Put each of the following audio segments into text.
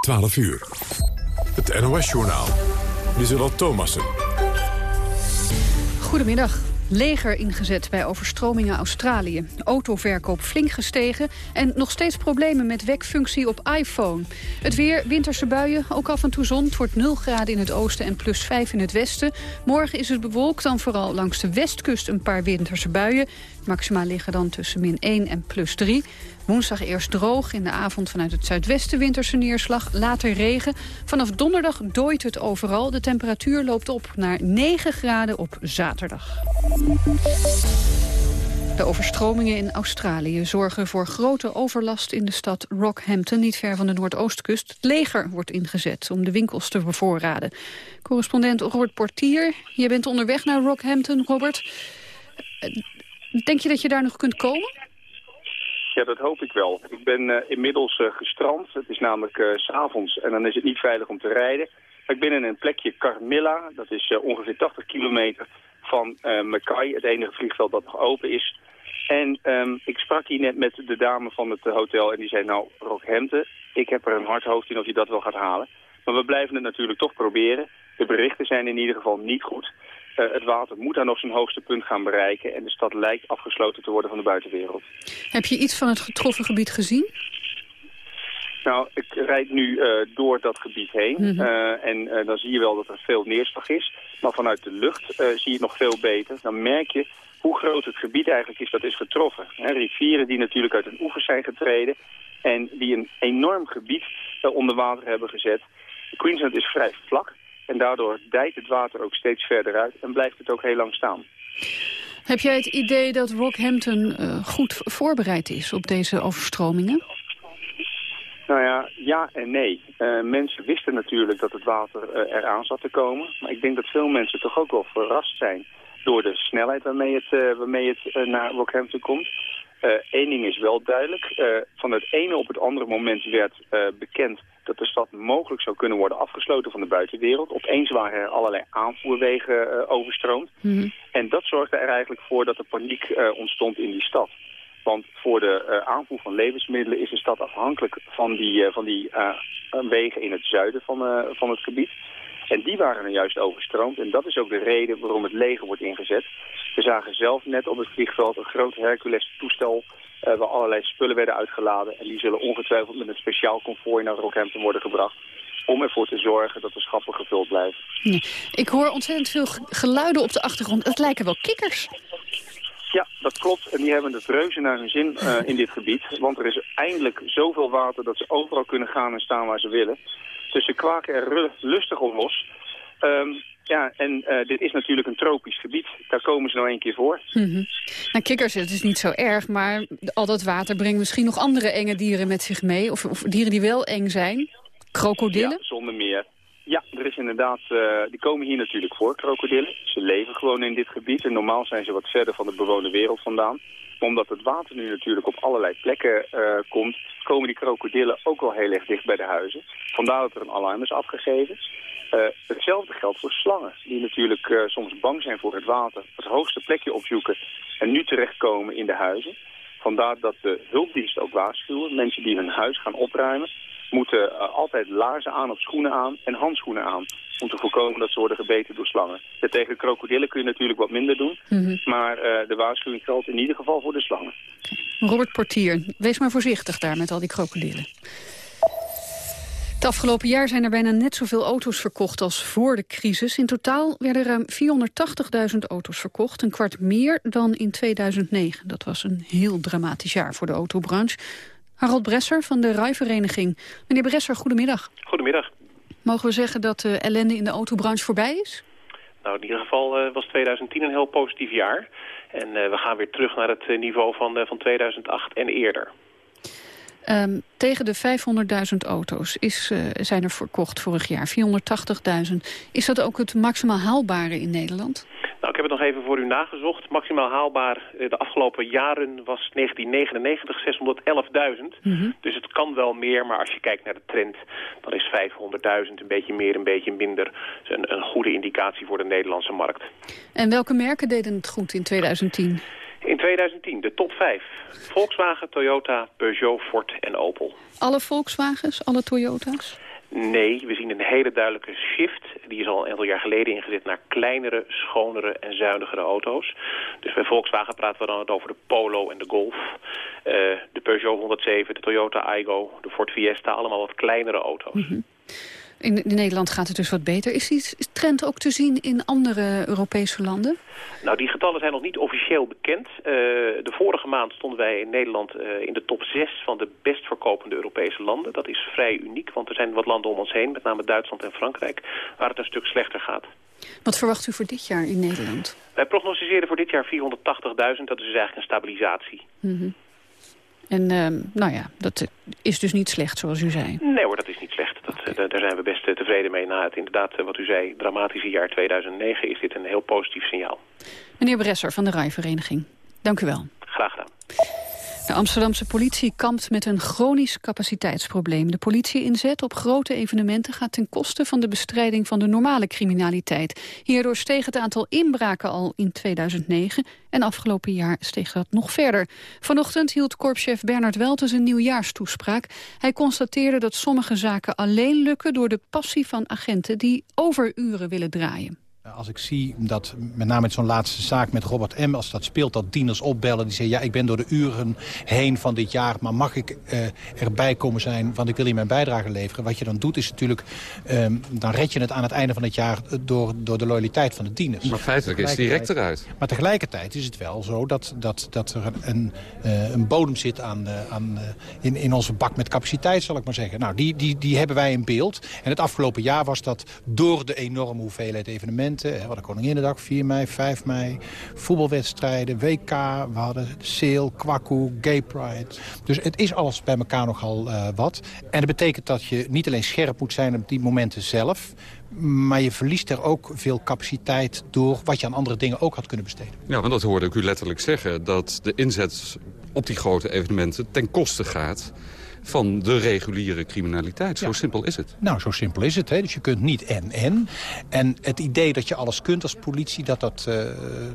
12 uur. Het NOS-journaal. Lieselot Thomassen. Goedemiddag. Leger ingezet bij overstromingen Australië. Autoverkoop flink gestegen en nog steeds problemen met wekfunctie op iPhone. Het weer, winterse buien, ook af en toe zon. Het wordt 0 graden in het oosten en plus 5 in het westen. Morgen is het bewolkt, dan vooral langs de westkust een paar winterse buien. Maxima liggen dan tussen min 1 en plus 3. Woensdag eerst droog, in de avond vanuit het zuidwesten winterse neerslag, later regen. Vanaf donderdag dooit het overal. De temperatuur loopt op naar 9 graden op zaterdag. De overstromingen in Australië zorgen voor grote overlast in de stad Rockhampton, niet ver van de Noordoostkust. Het leger wordt ingezet om de winkels te bevoorraden. Correspondent Robert Portier, je bent onderweg naar Rockhampton, Robert. Denk je dat je daar nog kunt komen? Ja, dat hoop ik wel. Ik ben uh, inmiddels uh, gestrand. Het is namelijk uh, s s'avonds en dan is het niet veilig om te rijden. Ik ben in een plekje Carmilla. Dat is ongeveer 80 kilometer van Mackay, het enige vliegveld dat nog open is. En um, ik sprak hier net met de dame van het hotel en die zei, nou, Rockhampton, ik heb er een hard hoofd in of je dat wel gaat halen. Maar we blijven het natuurlijk toch proberen. De berichten zijn in ieder geval niet goed. Uh, het water moet daar nog zijn hoogste punt gaan bereiken... en de stad lijkt afgesloten te worden van de buitenwereld. Heb je iets van het getroffen gebied gezien? Nou, ik rijd nu uh, door dat gebied heen mm -hmm. uh, en dan zie je wel dat er veel neerslag is. Maar vanuit de lucht zie je het nog veel beter. Dan merk je hoe groot het gebied eigenlijk is dat is getroffen. He, rivieren die natuurlijk uit een oever zijn getreden... en die een enorm gebied onder water hebben gezet. Queensland is vrij vlak. En daardoor dijt het water ook steeds verder uit en blijft het ook heel lang staan. Heb jij het idee dat Rockhampton uh, goed voorbereid is op deze overstromingen? Nou ja, ja en nee. Uh, mensen wisten natuurlijk dat het water uh, eraan zat te komen. Maar ik denk dat veel mensen toch ook wel verrast zijn door de snelheid waarmee het, waarmee het naar Rockhampton komt. Eén ding is wel duidelijk. van het ene op het andere moment werd bekend dat de stad mogelijk zou kunnen worden afgesloten van de buitenwereld. Opeens waren er allerlei aanvoerwegen uh, overstroomd. Mm -hmm. En dat zorgde er eigenlijk voor dat er paniek uh, ontstond in die stad. Want voor de uh, aanvoer van levensmiddelen is de stad afhankelijk van die, van die wegen in het zuiden van, van het gebied. En die waren er juist overstroomd. En dat is ook de reden waarom het leger wordt ingezet. We zagen zelf net op het vliegveld een groot Hercules-toestel... Uh, waar allerlei spullen werden uitgeladen. En die zullen ongetwijfeld met een speciaal konvooi naar Rockhampton worden gebracht om ervoor te zorgen dat de schappen gevuld blijven. Ja. Ik hoor ontzettend veel geluiden op de achtergrond. Het lijken wel kikkers. Ja, dat klopt. En die hebben het reuze naar hun zin uh, in dit gebied. Want er is eindelijk zoveel water dat ze overal kunnen gaan en staan waar ze willen. Ze kwaken er lustig om los. Um, ja, en uh, dit is natuurlijk een tropisch gebied. Daar komen ze nou één keer voor. Mm -hmm. Nou, kikkers, het is niet zo erg, maar al dat water brengt misschien nog andere enge dieren met zich mee. Of, of dieren die wel eng zijn. Krokodillen? Ja, zonder meer. Ja, er is inderdaad, uh, die komen hier natuurlijk voor, krokodillen. Ze leven gewoon in dit gebied en normaal zijn ze wat verder van de bewoonde wereld vandaan. Omdat het water nu natuurlijk op allerlei plekken uh, komt, komen die krokodillen ook wel heel erg dicht bij de huizen. Vandaar dat er een alarm is afgegeven. Uh, hetzelfde geldt voor slangen, die natuurlijk soms bang zijn voor het water, het hoogste plekje opzoeken en nu terechtkomen in de huizen. Vandaar dat de hulpdiensten ook waarschuwen, mensen die hun huis gaan opruimen, moeten uh, altijd laarzen aan of schoenen aan en handschoenen aan. Om te voorkomen dat ze worden gebeten door slangen. Tegen krokodillen kun je natuurlijk wat minder doen. Mm -hmm. Maar uh, de waarschuwing geldt in ieder geval voor de slangen. Robert Portier, wees maar voorzichtig daar met al die krokodillen. Het afgelopen jaar zijn er bijna net zoveel auto's verkocht als voor de crisis. In totaal werden ruim 480.000 auto's verkocht. Een kwart meer dan in 2009. Dat was een heel dramatisch jaar voor de autobranche. Harold Bresser van de Rijvereniging. Meneer Bresser, goedemiddag. Goedemiddag. Mogen we zeggen dat de ellende in de autobranche voorbij is? Nou, in ieder geval uh, was 2010 een heel positief jaar. En uh, we gaan weer terug naar het niveau van, van 2008 en eerder. Um, tegen de 500.000 auto's is, zijn er verkocht vorig jaar, 480.000. Is dat ook het maximaal haalbare in Nederland? Nou, ik heb het nog even voor u nagezocht. Maximaal haalbaar de afgelopen jaren was 1999 611.000. Mm -hmm. Dus het kan wel meer, maar als je kijkt naar de trend... dan is 500.000 een beetje meer, een beetje minder... Een, een goede indicatie voor de Nederlandse markt. En welke merken deden het goed in 2010? In 2010 de top 5. Volkswagen, Toyota, Peugeot, Ford en Opel. Alle Volkswagens, alle Toyota's? Nee, we zien een hele duidelijke shift. Die is al een aantal jaar geleden ingezet naar kleinere, schonere en zuinigere auto's. Dus bij Volkswagen praten we dan over de Polo en de Golf. Uh, de Peugeot 107, de Toyota Aygo, de Ford Fiesta, allemaal wat kleinere auto's. Mm in, Nederland gaat het dus wat beter. Is die trend ook te zien in andere Europese landen? Nou, die getallen zijn nog niet officieel bekend. Uh, de vorige maand stonden wij in Nederland uh, in de top 6 van de best verkopende Europese landen. Dat is vrij uniek, want er zijn wat landen om ons heen, met name Duitsland en Frankrijk, waar het een stuk slechter gaat. Wat verwacht u voor dit jaar in Nederland? Wij prognosticeren voor dit jaar 480.000, dat is dus eigenlijk een stabilisatie. Mm -hmm. En uh, nou ja, dat is dus niet slecht, zoals u zei. Nee hoor, dat is niet slecht. Eh, daar zijn we best eh, tevreden mee. Na het inderdaad, wat u zei, dramatische jaar 2009... is dit een heel positief signaal. Meneer Bresser van de Rijvereniging, dank u wel. Graag gedaan. De Amsterdamse politie kampt met een chronisch capaciteitsprobleem. De politie-inzet op grote evenementen gaat ten koste van de bestrijding van de normale criminaliteit. Hierdoor steeg het aantal inbraken al in 2009 en afgelopen jaar steeg dat nog verder. Vanochtend hield korpschef Bernard Weltes een nieuwjaarstoespraak. Hij constateerde dat sommige zaken alleen lukken door de passie van agenten die overuren willen draaien. Als ik zie dat, met name met zo'n laatste zaak met Robert M... als dat speelt, dat dieners opbellen die zeggen... ja, ik ben door de uren heen van dit jaar... maar mag ik uh, erbij komen zijn, want ik wil hier mijn bijdrage leveren. Wat je dan doet is natuurlijk... Um, dan red je het aan het einde van het jaar door, door de loyaliteit van de dieners. Maar feitelijk is het direct eruit. Maar tegelijkertijd is het wel zo dat, dat, dat er een, uh, een bodem zit aan, aan, in, in onze bak met capaciteit, zal ik maar zeggen. Nou, die, die, die hebben wij in beeld. En het afgelopen jaar was dat door de enorme hoeveelheid evenementen evenementen. We hadden Koninginnedag, 4 mei, 5 mei. Voetbalwedstrijden, WK. We hadden Sale, Kwaku, Gay Pride. Dus het is alles bij elkaar nogal uh, wat. En dat betekent dat je niet alleen scherp moet zijn op die momenten zelf... Maar je verliest er ook veel capaciteit door wat je aan andere dingen ook had kunnen besteden. Ja, want dat hoorde ik u letterlijk zeggen. Dat de inzet op die grote evenementen ten koste gaat van de reguliere criminaliteit. Zo simpel is het. Nou, zo simpel is het. Hè? Dus je kunt niet en-en. En het idee dat je alles kunt als politie, dat dat, uh,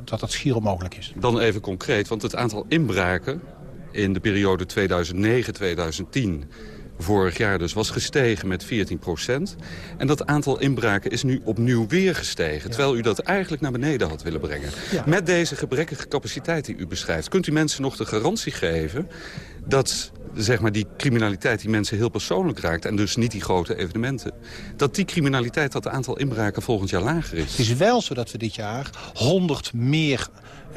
dat, dat schier onmogelijk is. Dan even concreet, want het aantal inbraken in de periode 2009-2010 vorig jaar dus, was gestegen met 14 procent. En dat aantal inbraken is nu opnieuw weer gestegen. Terwijl u dat eigenlijk naar beneden had willen brengen. Met deze gebrekkige capaciteit die u beschrijft... kunt u mensen nog de garantie geven dat zeg maar, die criminaliteit die mensen heel persoonlijk raakt... en dus niet die grote evenementen... dat die criminaliteit, dat aantal inbraken volgend jaar lager is. Het is wel zo dat we dit jaar 100 meer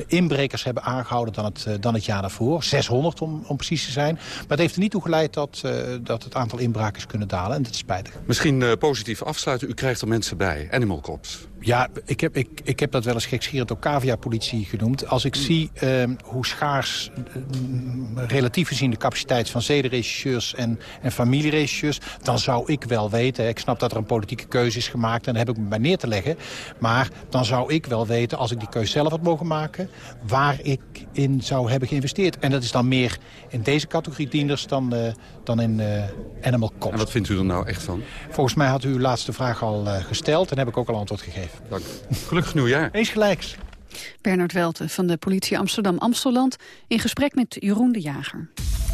inbrekers hebben aangehouden dan het, eh, dan het jaar daarvoor. 600 om, om precies te zijn. Maar het heeft er niet toe geleid dat, uh, dat het aantal inbraken kunnen dalen. En dat is spijtig. Misschien uh, positief afsluiten. U krijgt er mensen bij. Animal Cops. Ja, ik heb, ik, ik heb dat wel eens gekscherend ook cavia-politie genoemd. Als ik zie uh, hoe schaars uh, relatief gezien de capaciteit van zedenregisseurs en, en familieregisseurs... dan zou ik wel weten, ik snap dat er een politieke keuze is gemaakt... en daar heb ik me bij neer te leggen. Maar dan zou ik wel weten, als ik die keuze zelf had mogen maken... waar ik in zou hebben geïnvesteerd. En dat is dan meer in deze categorie dienders dan, uh, dan in uh, Animal Cops. En wat vindt u er nou echt van? Volgens mij had u uw laatste vraag al uh, gesteld en heb ik ook al antwoord gegeven. Dank. Gelukkig nieuwjaar. Eens gelijks. Bernard Welte van de politie Amsterdam-Amsteland in gesprek met Jeroen de Jager.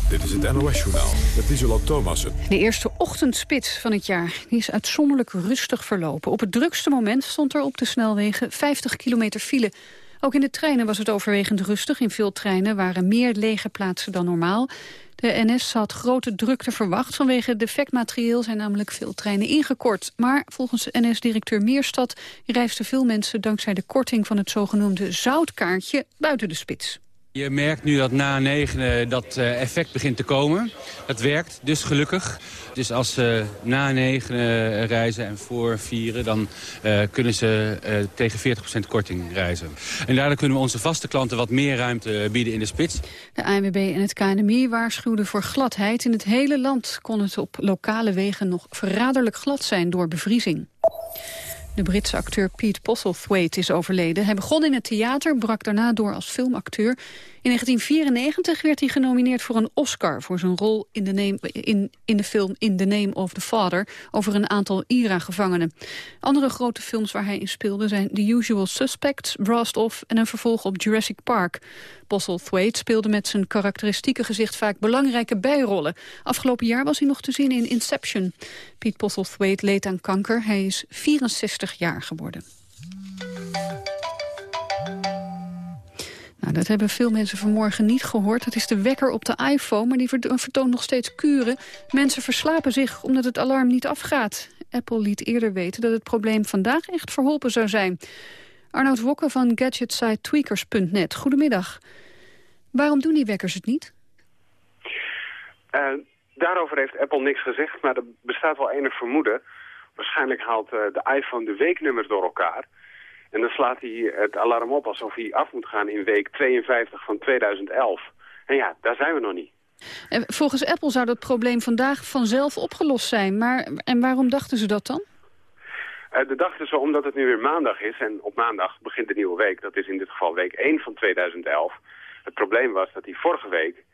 Dit is het NOS-journaal met Isola Thomassen. De eerste ochtendspits van het jaar die is uitzonderlijk rustig verlopen. Op het drukste moment stond er op de snelwegen 50 kilometer file. Ook in de treinen was het overwegend rustig. In veel treinen waren meer lege plaatsen dan normaal. De NS had grote drukte verwacht. Vanwege defectmaterieel zijn namelijk veel treinen ingekort. Maar volgens NS-directeur Meerstad reisden veel mensen... dankzij de korting van het zogenoemde zoutkaartje buiten de spits. Je merkt nu dat na negen dat eh, effect begint te komen. Het werkt, dus gelukkig. Dus als ze na negen reizen en voor vieren... dan kunnen ze tegen 40% korting reizen. En daardoor kunnen we onze vaste klanten wat meer ruimte bieden in de spits. De ANWB en het KNMI waarschuwden voor gladheid. In het hele land kon het op lokale wegen nog verraderlijk glad zijn door bevriezing. De Britse acteur Pete Postlethwaite is overleden. Hij begon in het theater, brak daarna door als filmacteur. In 1994 werd hij genomineerd voor een Oscar... voor zijn rol in de, in, in de film In the Name of the Father... over een aantal IRA-gevangenen. Andere grote films waar hij in speelde zijn The Usual Suspects... Blast Off en een vervolg op Jurassic Park. Postlethwaite speelde met zijn karakteristieke gezicht vaak belangrijke bijrollen. Afgelopen jaar was hij nog te zien in Inception. Piet Postlethwaite leed aan kanker. Hij is 64 jaar geworden. Nou, dat hebben veel mensen vanmorgen niet gehoord. Dat is de wekker op de iPhone, maar die vertoont nog steeds kuren. Mensen verslapen zich omdat het alarm niet afgaat. Apple liet eerder weten dat het probleem vandaag echt verholpen zou zijn. Arnoud Wokke van gadgetsite tweakers.net. Goedemiddag. Waarom doen die wekkers het niet? Uh, daarover heeft Apple niks gezegd, maar er bestaat wel enig vermoeden. Waarschijnlijk haalt uh, de iPhone de weeknummers door elkaar. En dan slaat hij het alarm op alsof hij af moet gaan in week 52 van 2011. En ja, daar zijn we nog niet. En volgens Apple zou dat probleem vandaag vanzelf opgelost zijn. Maar en waarom dachten ze dat dan? Uh, de dachten ze omdat het nu weer maandag is. En op maandag begint de nieuwe week. Dat is in dit geval week 1 van 2011. Het probleem was dat hij vorige week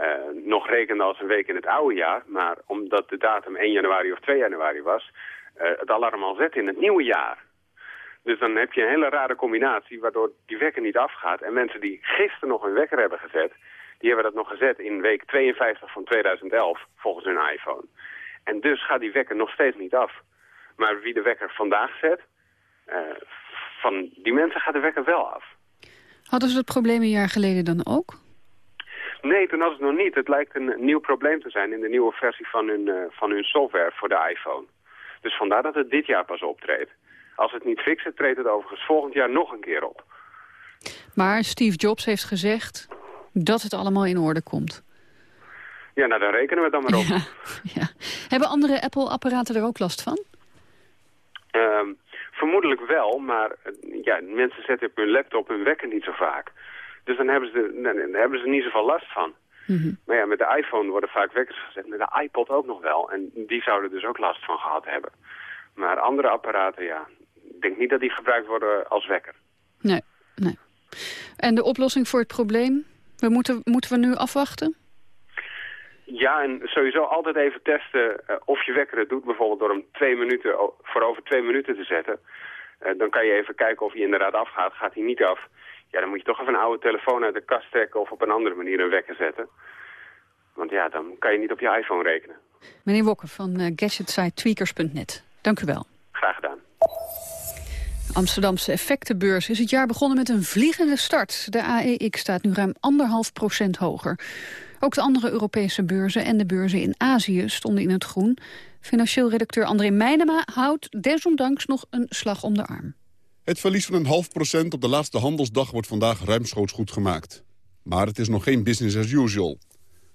uh, nog rekende als een week in het oude jaar. Maar omdat de datum 1 januari of 2 januari was... Uh, het alarm al zette in het nieuwe jaar. Dus dan heb je een hele rare combinatie waardoor die wekker niet afgaat. En mensen die gisteren nog een wekker hebben gezet... die hebben dat nog gezet in week 52 van 2011 volgens hun iPhone. En dus gaat die wekker nog steeds niet af. Maar wie de wekker vandaag zet, uh, van die mensen gaat de wekker wel af. Hadden ze dat probleem een jaar geleden dan ook? Nee, toen was het nog niet. Het lijkt een nieuw probleem te zijn in de nieuwe versie van hun, uh, van hun software voor de iPhone. Dus vandaar dat het dit jaar pas optreedt. Als het niet fixen, treedt het overigens volgend jaar nog een keer op. Maar Steve Jobs heeft gezegd dat het allemaal in orde komt. Ja, nou dan rekenen we dan maar op. Ja, ja. Hebben andere Apple-apparaten er ook last van? Um, vermoedelijk wel, maar ja, mensen zetten op hun laptop hun wekker niet zo vaak. Dus dan hebben ze, dan hebben ze niet zoveel last van. Mm -hmm. Maar ja, met de iPhone worden vaak wekkers gezet. Met de iPod ook nog wel. En die zouden dus ook last van gehad hebben. Maar andere apparaten, ja, ik denk niet dat die gebruikt worden als wekker. Nee, nee. En de oplossing voor het probleem? We moeten, moeten we nu afwachten? Ja, en sowieso altijd even testen uh, of je wekker het doet. Bijvoorbeeld door hem twee minuten, voor over twee minuten te zetten. Uh, dan kan je even kijken of hij inderdaad afgaat. Gaat hij niet af, ja, dan moet je toch even een oude telefoon uit de kast trekken... of op een andere manier een wekker zetten. Want ja, dan kan je niet op je iPhone rekenen. Meneer Wokker van uh, gadgetsite. Dank u wel. Graag gedaan. Amsterdamse effectenbeurs is het jaar begonnen met een vliegende start. De AEX staat nu ruim anderhalf procent hoger. Ook de andere Europese beurzen en de beurzen in Azië stonden in het groen. Financieel redacteur André Meijnema houdt desondanks nog een slag om de arm. Het verlies van een half procent op de laatste handelsdag wordt vandaag ruimschoots goed gemaakt. Maar het is nog geen business as usual.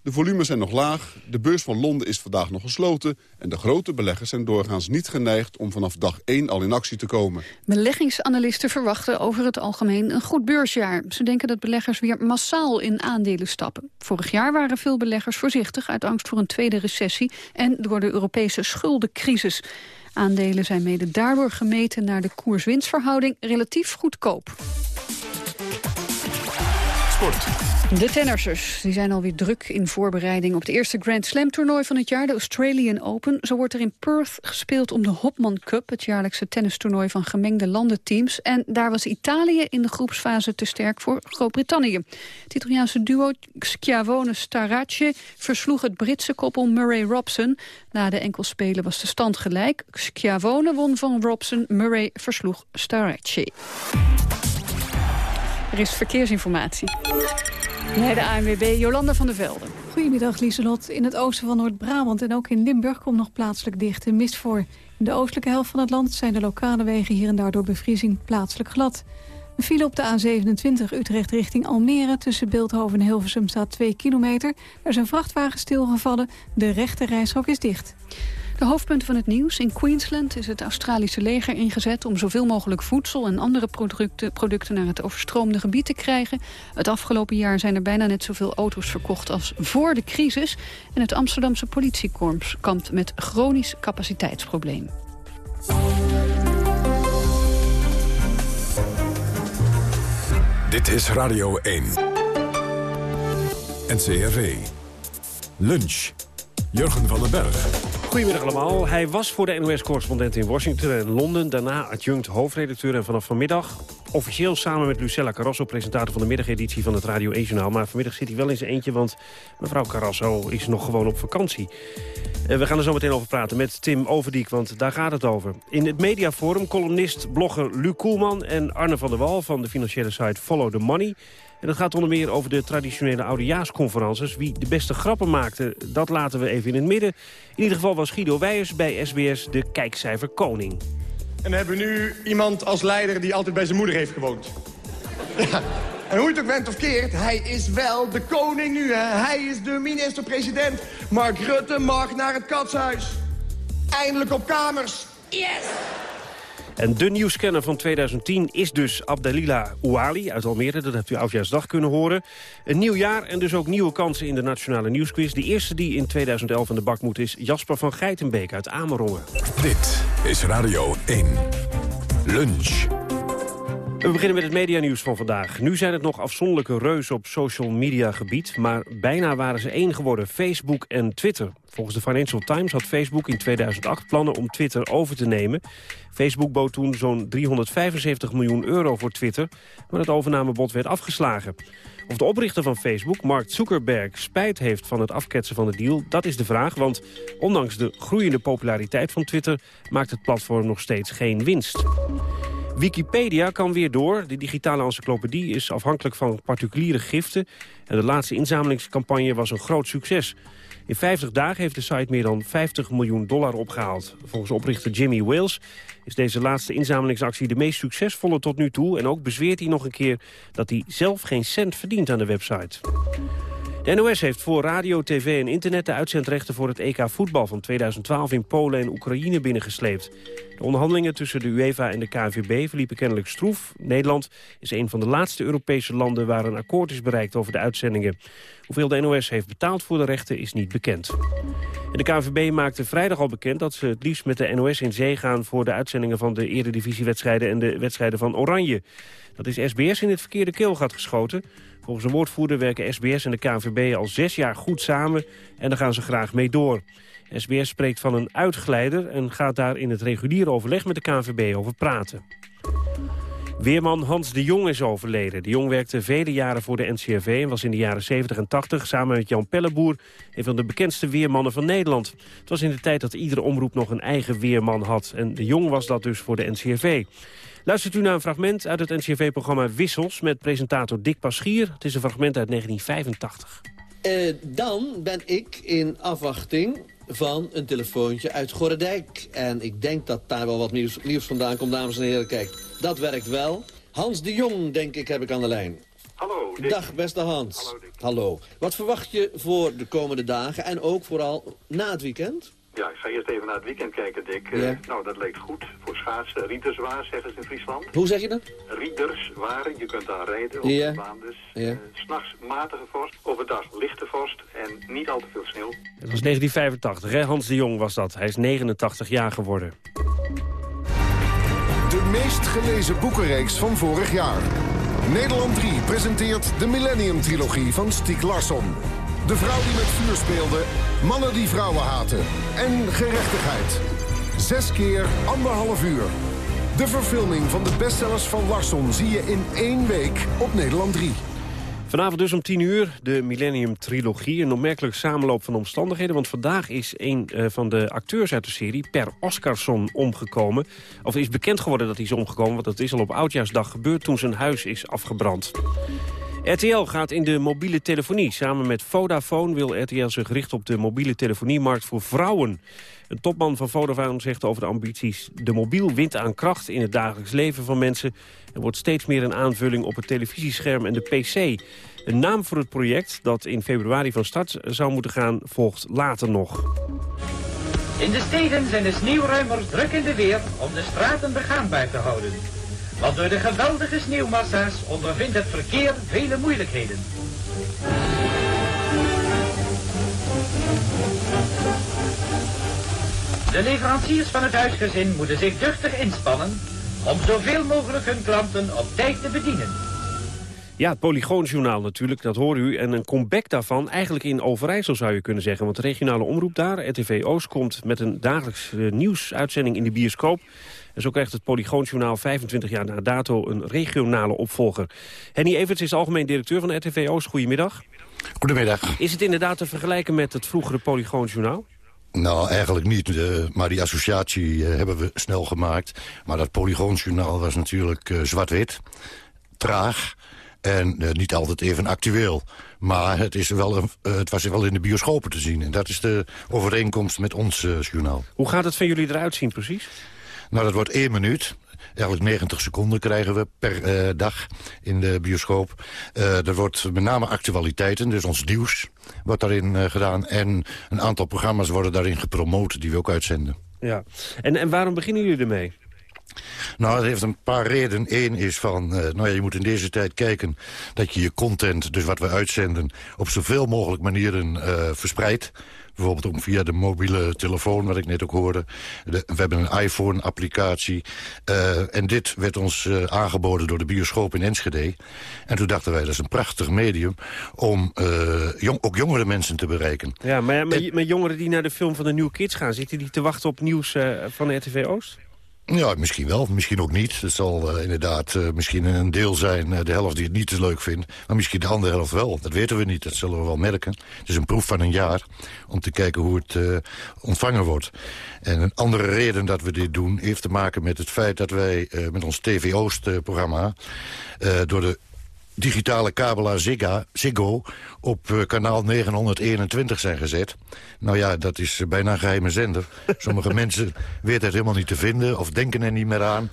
De volumes zijn nog laag, de beurs van Londen is vandaag nog gesloten... en de grote beleggers zijn doorgaans niet geneigd om vanaf dag 1 al in actie te komen. Beleggingsanalisten verwachten over het algemeen een goed beursjaar. Ze denken dat beleggers weer massaal in aandelen stappen. Vorig jaar waren veel beleggers voorzichtig uit angst voor een tweede recessie... en door de Europese schuldencrisis. Aandelen zijn mede daardoor gemeten naar de koers-winstverhouding relatief goedkoop. Sport. De tennisers die zijn alweer druk in voorbereiding op het eerste Grand Slam toernooi van het jaar, de Australian Open. Zo wordt er in Perth gespeeld om de Hopman Cup, het jaarlijkse tennistoernooi van gemengde landenteams. En daar was Italië in de groepsfase te sterk voor Groot-Brittannië. Het Italiaanse duo Schiavone Starace versloeg het Britse koppel Murray Robson. Na de enkelspelen was de stand gelijk. Schiavone won van Robson, Murray versloeg Starace. Er is verkeersinformatie. Bij de ANWB, Jolanda van der Velden. Goedemiddag Lieselot. In het oosten van Noord-Brabant en ook in Limburg komt nog plaatselijk dichte mist voor. In de oostelijke helft van het land zijn de lokale wegen hier en daar door bevriezing plaatselijk glad. Een file op de A27 Utrecht richting Almere tussen Beeldhoven en Hilversum staat 2 kilometer. Er is een vrachtwagen stilgevallen, de rechte is dicht. De hoofdpunten van het nieuws. In Queensland is het Australische leger ingezet... om zoveel mogelijk voedsel en andere producten, producten naar het overstroomde gebied te krijgen. Het afgelopen jaar zijn er bijna net zoveel auto's verkocht als voor de crisis. En het Amsterdamse politiekorps kampt met chronisch capaciteitsprobleem. Dit is Radio 1. NCRV. Lunch. Jurgen van den Berg. Goedemiddag allemaal. Hij was voor de NOS-correspondent in Washington en Londen. Daarna adjunct hoofdredacteur en vanaf vanmiddag officieel samen met Lucella Carrasso... presentator van de middageditie van het Radio 1 Journaal. Maar vanmiddag zit hij wel in zijn eentje, want mevrouw Carrasso is nog gewoon op vakantie. Uh, we gaan er zo meteen over praten met Tim Overdiek, want daar gaat het over. In het mediaforum columnist, blogger Luc Koelman en Arne van der Wal... van de financiële site Follow the Money... En dat gaat onder meer over de traditionele oudejaarsconferences. Wie de beste grappen maakte, dat laten we even in het midden. In ieder geval was Guido Weijers bij SBS de kijkcijfer koning. En dan hebben we nu iemand als leider die altijd bij zijn moeder heeft gewoond. Ja. En hoe je het ook went of keert, hij is wel de koning nu. Hè? Hij is de minister-president. Mark Rutte mag naar het katshuis. Eindelijk op kamers. Yes! En de nieuwscanner van 2010 is dus Abdelila Ouali uit Almere. Dat hebt u Oudjaarsdag kunnen horen. Een nieuw jaar en dus ook nieuwe kansen in de Nationale Nieuwsquiz. De eerste die in 2011 aan de bak moet is Jasper van Geitenbeek uit Amerongen. Dit is Radio 1. Lunch. We beginnen met het medianieuws van vandaag. Nu zijn het nog afzonderlijke reuzen op social media gebied... maar bijna waren ze één geworden, Facebook en Twitter. Volgens de Financial Times had Facebook in 2008 plannen om Twitter over te nemen. Facebook bood toen zo'n 375 miljoen euro voor Twitter... maar het overnamebod werd afgeslagen. Of de oprichter van Facebook, Mark Zuckerberg, spijt heeft van het afketsen van de deal... dat is de vraag, want ondanks de groeiende populariteit van Twitter... maakt het platform nog steeds geen winst. Wikipedia kan weer door. De digitale encyclopedie is afhankelijk van particuliere giften. En de laatste inzamelingscampagne was een groot succes. In 50 dagen heeft de site meer dan 50 miljoen dollar opgehaald. Volgens oprichter Jimmy Wales is deze laatste inzamelingsactie de meest succesvolle tot nu toe. En ook bezweert hij nog een keer dat hij zelf geen cent verdient aan de website. De NOS heeft voor radio, tv en internet de uitzendrechten voor het EK voetbal van 2012 in Polen en Oekraïne binnengesleept. De onderhandelingen tussen de UEFA en de KNVB verliepen kennelijk stroef. Nederland is een van de laatste Europese landen waar een akkoord is bereikt over de uitzendingen. Hoeveel de NOS heeft betaald voor de rechten is niet bekend. En de KNVB maakte vrijdag al bekend dat ze het liefst met de NOS in zee gaan voor de uitzendingen van de eredivisiewedstrijden en de wedstrijden van Oranje. Dat is SBS in het verkeerde keelgat geschoten. Volgens een woordvoerder werken SBS en de KNVB al zes jaar goed samen en daar gaan ze graag mee door. SBS spreekt van een uitglijder en gaat daar in het reguliere overleg met de KNVB over praten. Weerman Hans de Jong is overleden. De Jong werkte vele jaren voor de NCRV en was in de jaren 70 en 80... samen met Jan Pelleboer een van de bekendste weermannen van Nederland. Het was in de tijd dat iedere omroep nog een eigen weerman had. En de Jong was dat dus voor de NCRV. Luistert u naar een fragment uit het NCRV-programma Wissels... met presentator Dick Paschier. Het is een fragment uit 1985. Uh, dan ben ik in afwachting van een telefoontje uit Gorredijk. En ik denk dat daar wel wat nieuws, nieuws vandaan komt, dames en heren. Kijk, dat werkt wel. Hans de Jong, denk ik, heb ik aan de lijn. Hallo, Dick. Dag, beste Hans. Hallo, Dick. Hallo. Wat verwacht je voor de komende dagen en ook vooral na het weekend? Ja, ik ga eerst even naar het weekend kijken, Dick. Ja. Uh, nou, dat leek goed voor schaatsen. Riederswaar, zeggen ze in Friesland. Hoe zeg je dat? Riederswaar, je kunt daar rijden op Ja. de baan dus. Ja. Uh, S'nachts matige vorst, overdag lichte vorst en niet al te veel sneeuw. Het was 1985, hè? Hans de Jong was dat. Hij is 89 jaar geworden. De meest gelezen boekenreeks van vorig jaar. Nederland 3 presenteert de Millennium Trilogie van Stieg Larsson. De vrouw die met vuur speelde, mannen die vrouwen haten en gerechtigheid. Zes keer anderhalf uur. De verfilming van de bestsellers van Larsson zie je in één week op Nederland 3. Vanavond dus om 10 uur de Millennium Trilogie. Een opmerkelijk samenloop van omstandigheden. Want vandaag is een uh, van de acteurs uit de serie, Per Oscarsson, omgekomen. Of is bekend geworden dat hij is omgekomen. Want dat is al op Oudjaarsdag gebeurd toen zijn huis is afgebrand. RTL gaat in de mobiele telefonie. Samen met Vodafone wil RTL zich richten op de mobiele telefoniemarkt voor vrouwen. Een topman van Vodafone zegt over de ambities... de mobiel wint aan kracht in het dagelijks leven van mensen... en wordt steeds meer een aanvulling op het televisiescherm en de pc. Een naam voor het project, dat in februari van start zou moeten gaan, volgt later nog. In de steden zijn de sneeuwruimers druk in de weer om de straten begaanbaar te houden. Want door de geweldige sneeuwmassa's ondervindt het verkeer vele moeilijkheden. De leveranciers van het huisgezin moeten zich duchtig inspannen om zoveel mogelijk hun klanten op tijd te bedienen. Ja, het Polygoonjournaal natuurlijk, dat hoor u. En een comeback daarvan, eigenlijk in Overijssel zou je kunnen zeggen. Want de regionale omroep daar, RTV Oost, komt met een dagelijks uh, nieuwsuitzending in de bioscoop. En zo krijgt het Polygoonjournaal 25 jaar na dato een regionale opvolger. Henny Everts is algemeen directeur van RTV Oost. Goedemiddag. Goedemiddag. Is het inderdaad te vergelijken met het vroegere Polygoonjournaal? Nou, eigenlijk niet. Uh, maar die associatie uh, hebben we snel gemaakt. Maar dat Polygoonjournaal was natuurlijk uh, zwart-wit, traag en niet altijd even actueel. Maar het, is wel, het was wel in de bioscopen te zien. En dat is de overeenkomst met ons journaal. Hoe gaat het van jullie eruit zien precies? Nou, dat wordt één minuut. Eigenlijk 90 seconden krijgen we per uh, dag in de bioscoop. Uh, er wordt met name actualiteiten, dus ons nieuws wordt daarin uh, gedaan. En een aantal programma's worden daarin gepromoot die we ook uitzenden. Ja, en, en waarom beginnen jullie ermee? Nou, dat heeft een paar redenen. Eén is van, uh, nou ja, je moet in deze tijd kijken dat je je content, dus wat we uitzenden, op zoveel mogelijk manieren uh, verspreidt. Bijvoorbeeld ook via de mobiele telefoon, wat ik net ook hoorde. De, we hebben een iPhone-applicatie. Uh, en dit werd ons uh, aangeboden door de bioscoop in Enschede. En toen dachten wij, dat is een prachtig medium... om uh, jong, ook jongere mensen te bereiken. Ja, maar, maar, en, maar, jongeren die naar de film van de New Kids gaan... zitten die te wachten op nieuws van RTV Oost? Ja, misschien wel, misschien ook niet. Het zal uh, inderdaad uh, misschien een deel zijn, uh, de helft die het niet zo leuk vindt. Maar misschien de andere helft wel, dat weten we niet. Dat zullen we wel merken. Het is een proef van een jaar om te kijken hoe het ontvangen wordt. En een andere reden dat we dit doen heeft te maken met het feit dat wij met ons TV Oost-programma... door de digitale kabelaar Zigga, Ziggo op uh, kanaal 921 zijn gezet. Nou ja, dat is uh, bijna een geheime zender. Sommige mensen weten het helemaal niet te vinden of denken er niet meer aan.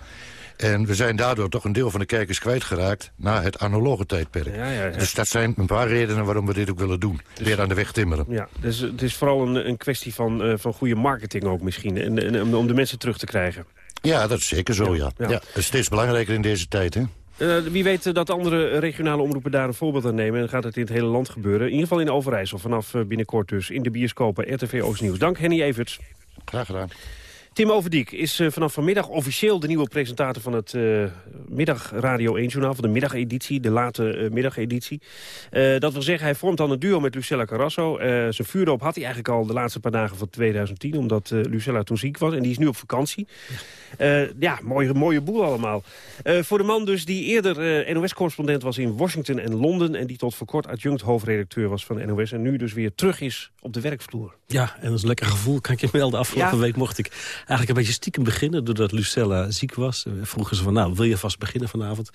En we zijn daardoor toch een deel van de kijkers kwijtgeraakt... na het analoge tijdperk. Ja, ja, ja. Dus dat zijn een paar redenen waarom we dit ook willen doen. Dus, Weer aan de weg timmeren. Ja, dus het is vooral een, een kwestie van, uh, van goede marketing ook misschien. En, en, om de mensen terug te krijgen. Ja, dat is zeker zo, ja. ja. ja. Dat is steeds belangrijker in deze tijd, hè? Uh, wie weet dat andere regionale omroepen daar een voorbeeld aan nemen. En dan gaat het in het hele land gebeuren. In ieder geval in Overijssel. Vanaf binnenkort dus in de bioscopen RTV Oost Nieuws. Dank Henny Everts. Graag gedaan. Tim Overdiek is uh, vanaf vanmiddag officieel de nieuwe presentator van het uh, Middag Radio 1-journaal. Van de middageditie, de late uh, middageditie. dat wil zeggen, hij vormt dan een duo met Lucella Carrasso. zijn vuurdoop had hij eigenlijk al de laatste paar dagen van 2010. Omdat Lucella toen ziek was en die is nu op vakantie. Ja, ja mooie, mooie boel allemaal. voor de man dus die eerder NOS-correspondent was in Washington en Londen. En die tot voor kort adjunct hoofdredacteur was van NOS. En nu dus weer terug is op de werkvloer. Ja, en dat is een lekker gevoel, kan ik je melden. Afgelopen ja. week mocht ik eigenlijk een beetje stiekem beginnen... doordat Lucella ziek was. Vroegen ze van, nou, wil je vast beginnen vanavond?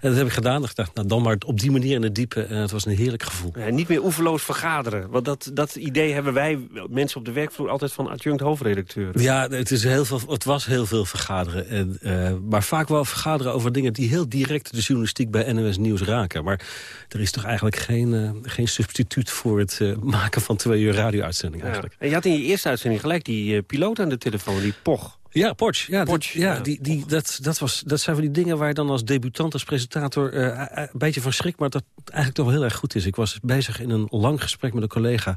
En dat heb ik gedaan. Ik dacht, nou, dan maar op die manier in het diepe. En het was een heerlijk gevoel. Ja, niet meer oeverloos vergaderen. Want dat, dat idee hebben wij, mensen op de werkvloer... altijd van adjunct hoofdredacteur. Ja, het, is heel veel, het was heel veel vergaderen. En, uh, maar vaak wel vergaderen over dingen... die heel direct de journalistiek bij NOS Nieuws raken. Maar er is toch eigenlijk geen, uh, geen substituut... voor het uh, maken van twee uur radio-uitzending eigenlijk. Ja. En je had in je eerste uitzending gelijk die piloot aan de telefoon, die Poch. Ja, Porsche. Ja, Porsche, ja, ja. Die, die, dat, dat, was, dat zijn van die dingen waar je dan als debutant, als presentator... Uh, een beetje van schrik, maar dat eigenlijk toch wel heel erg goed is. Ik was bezig in een lang gesprek met een collega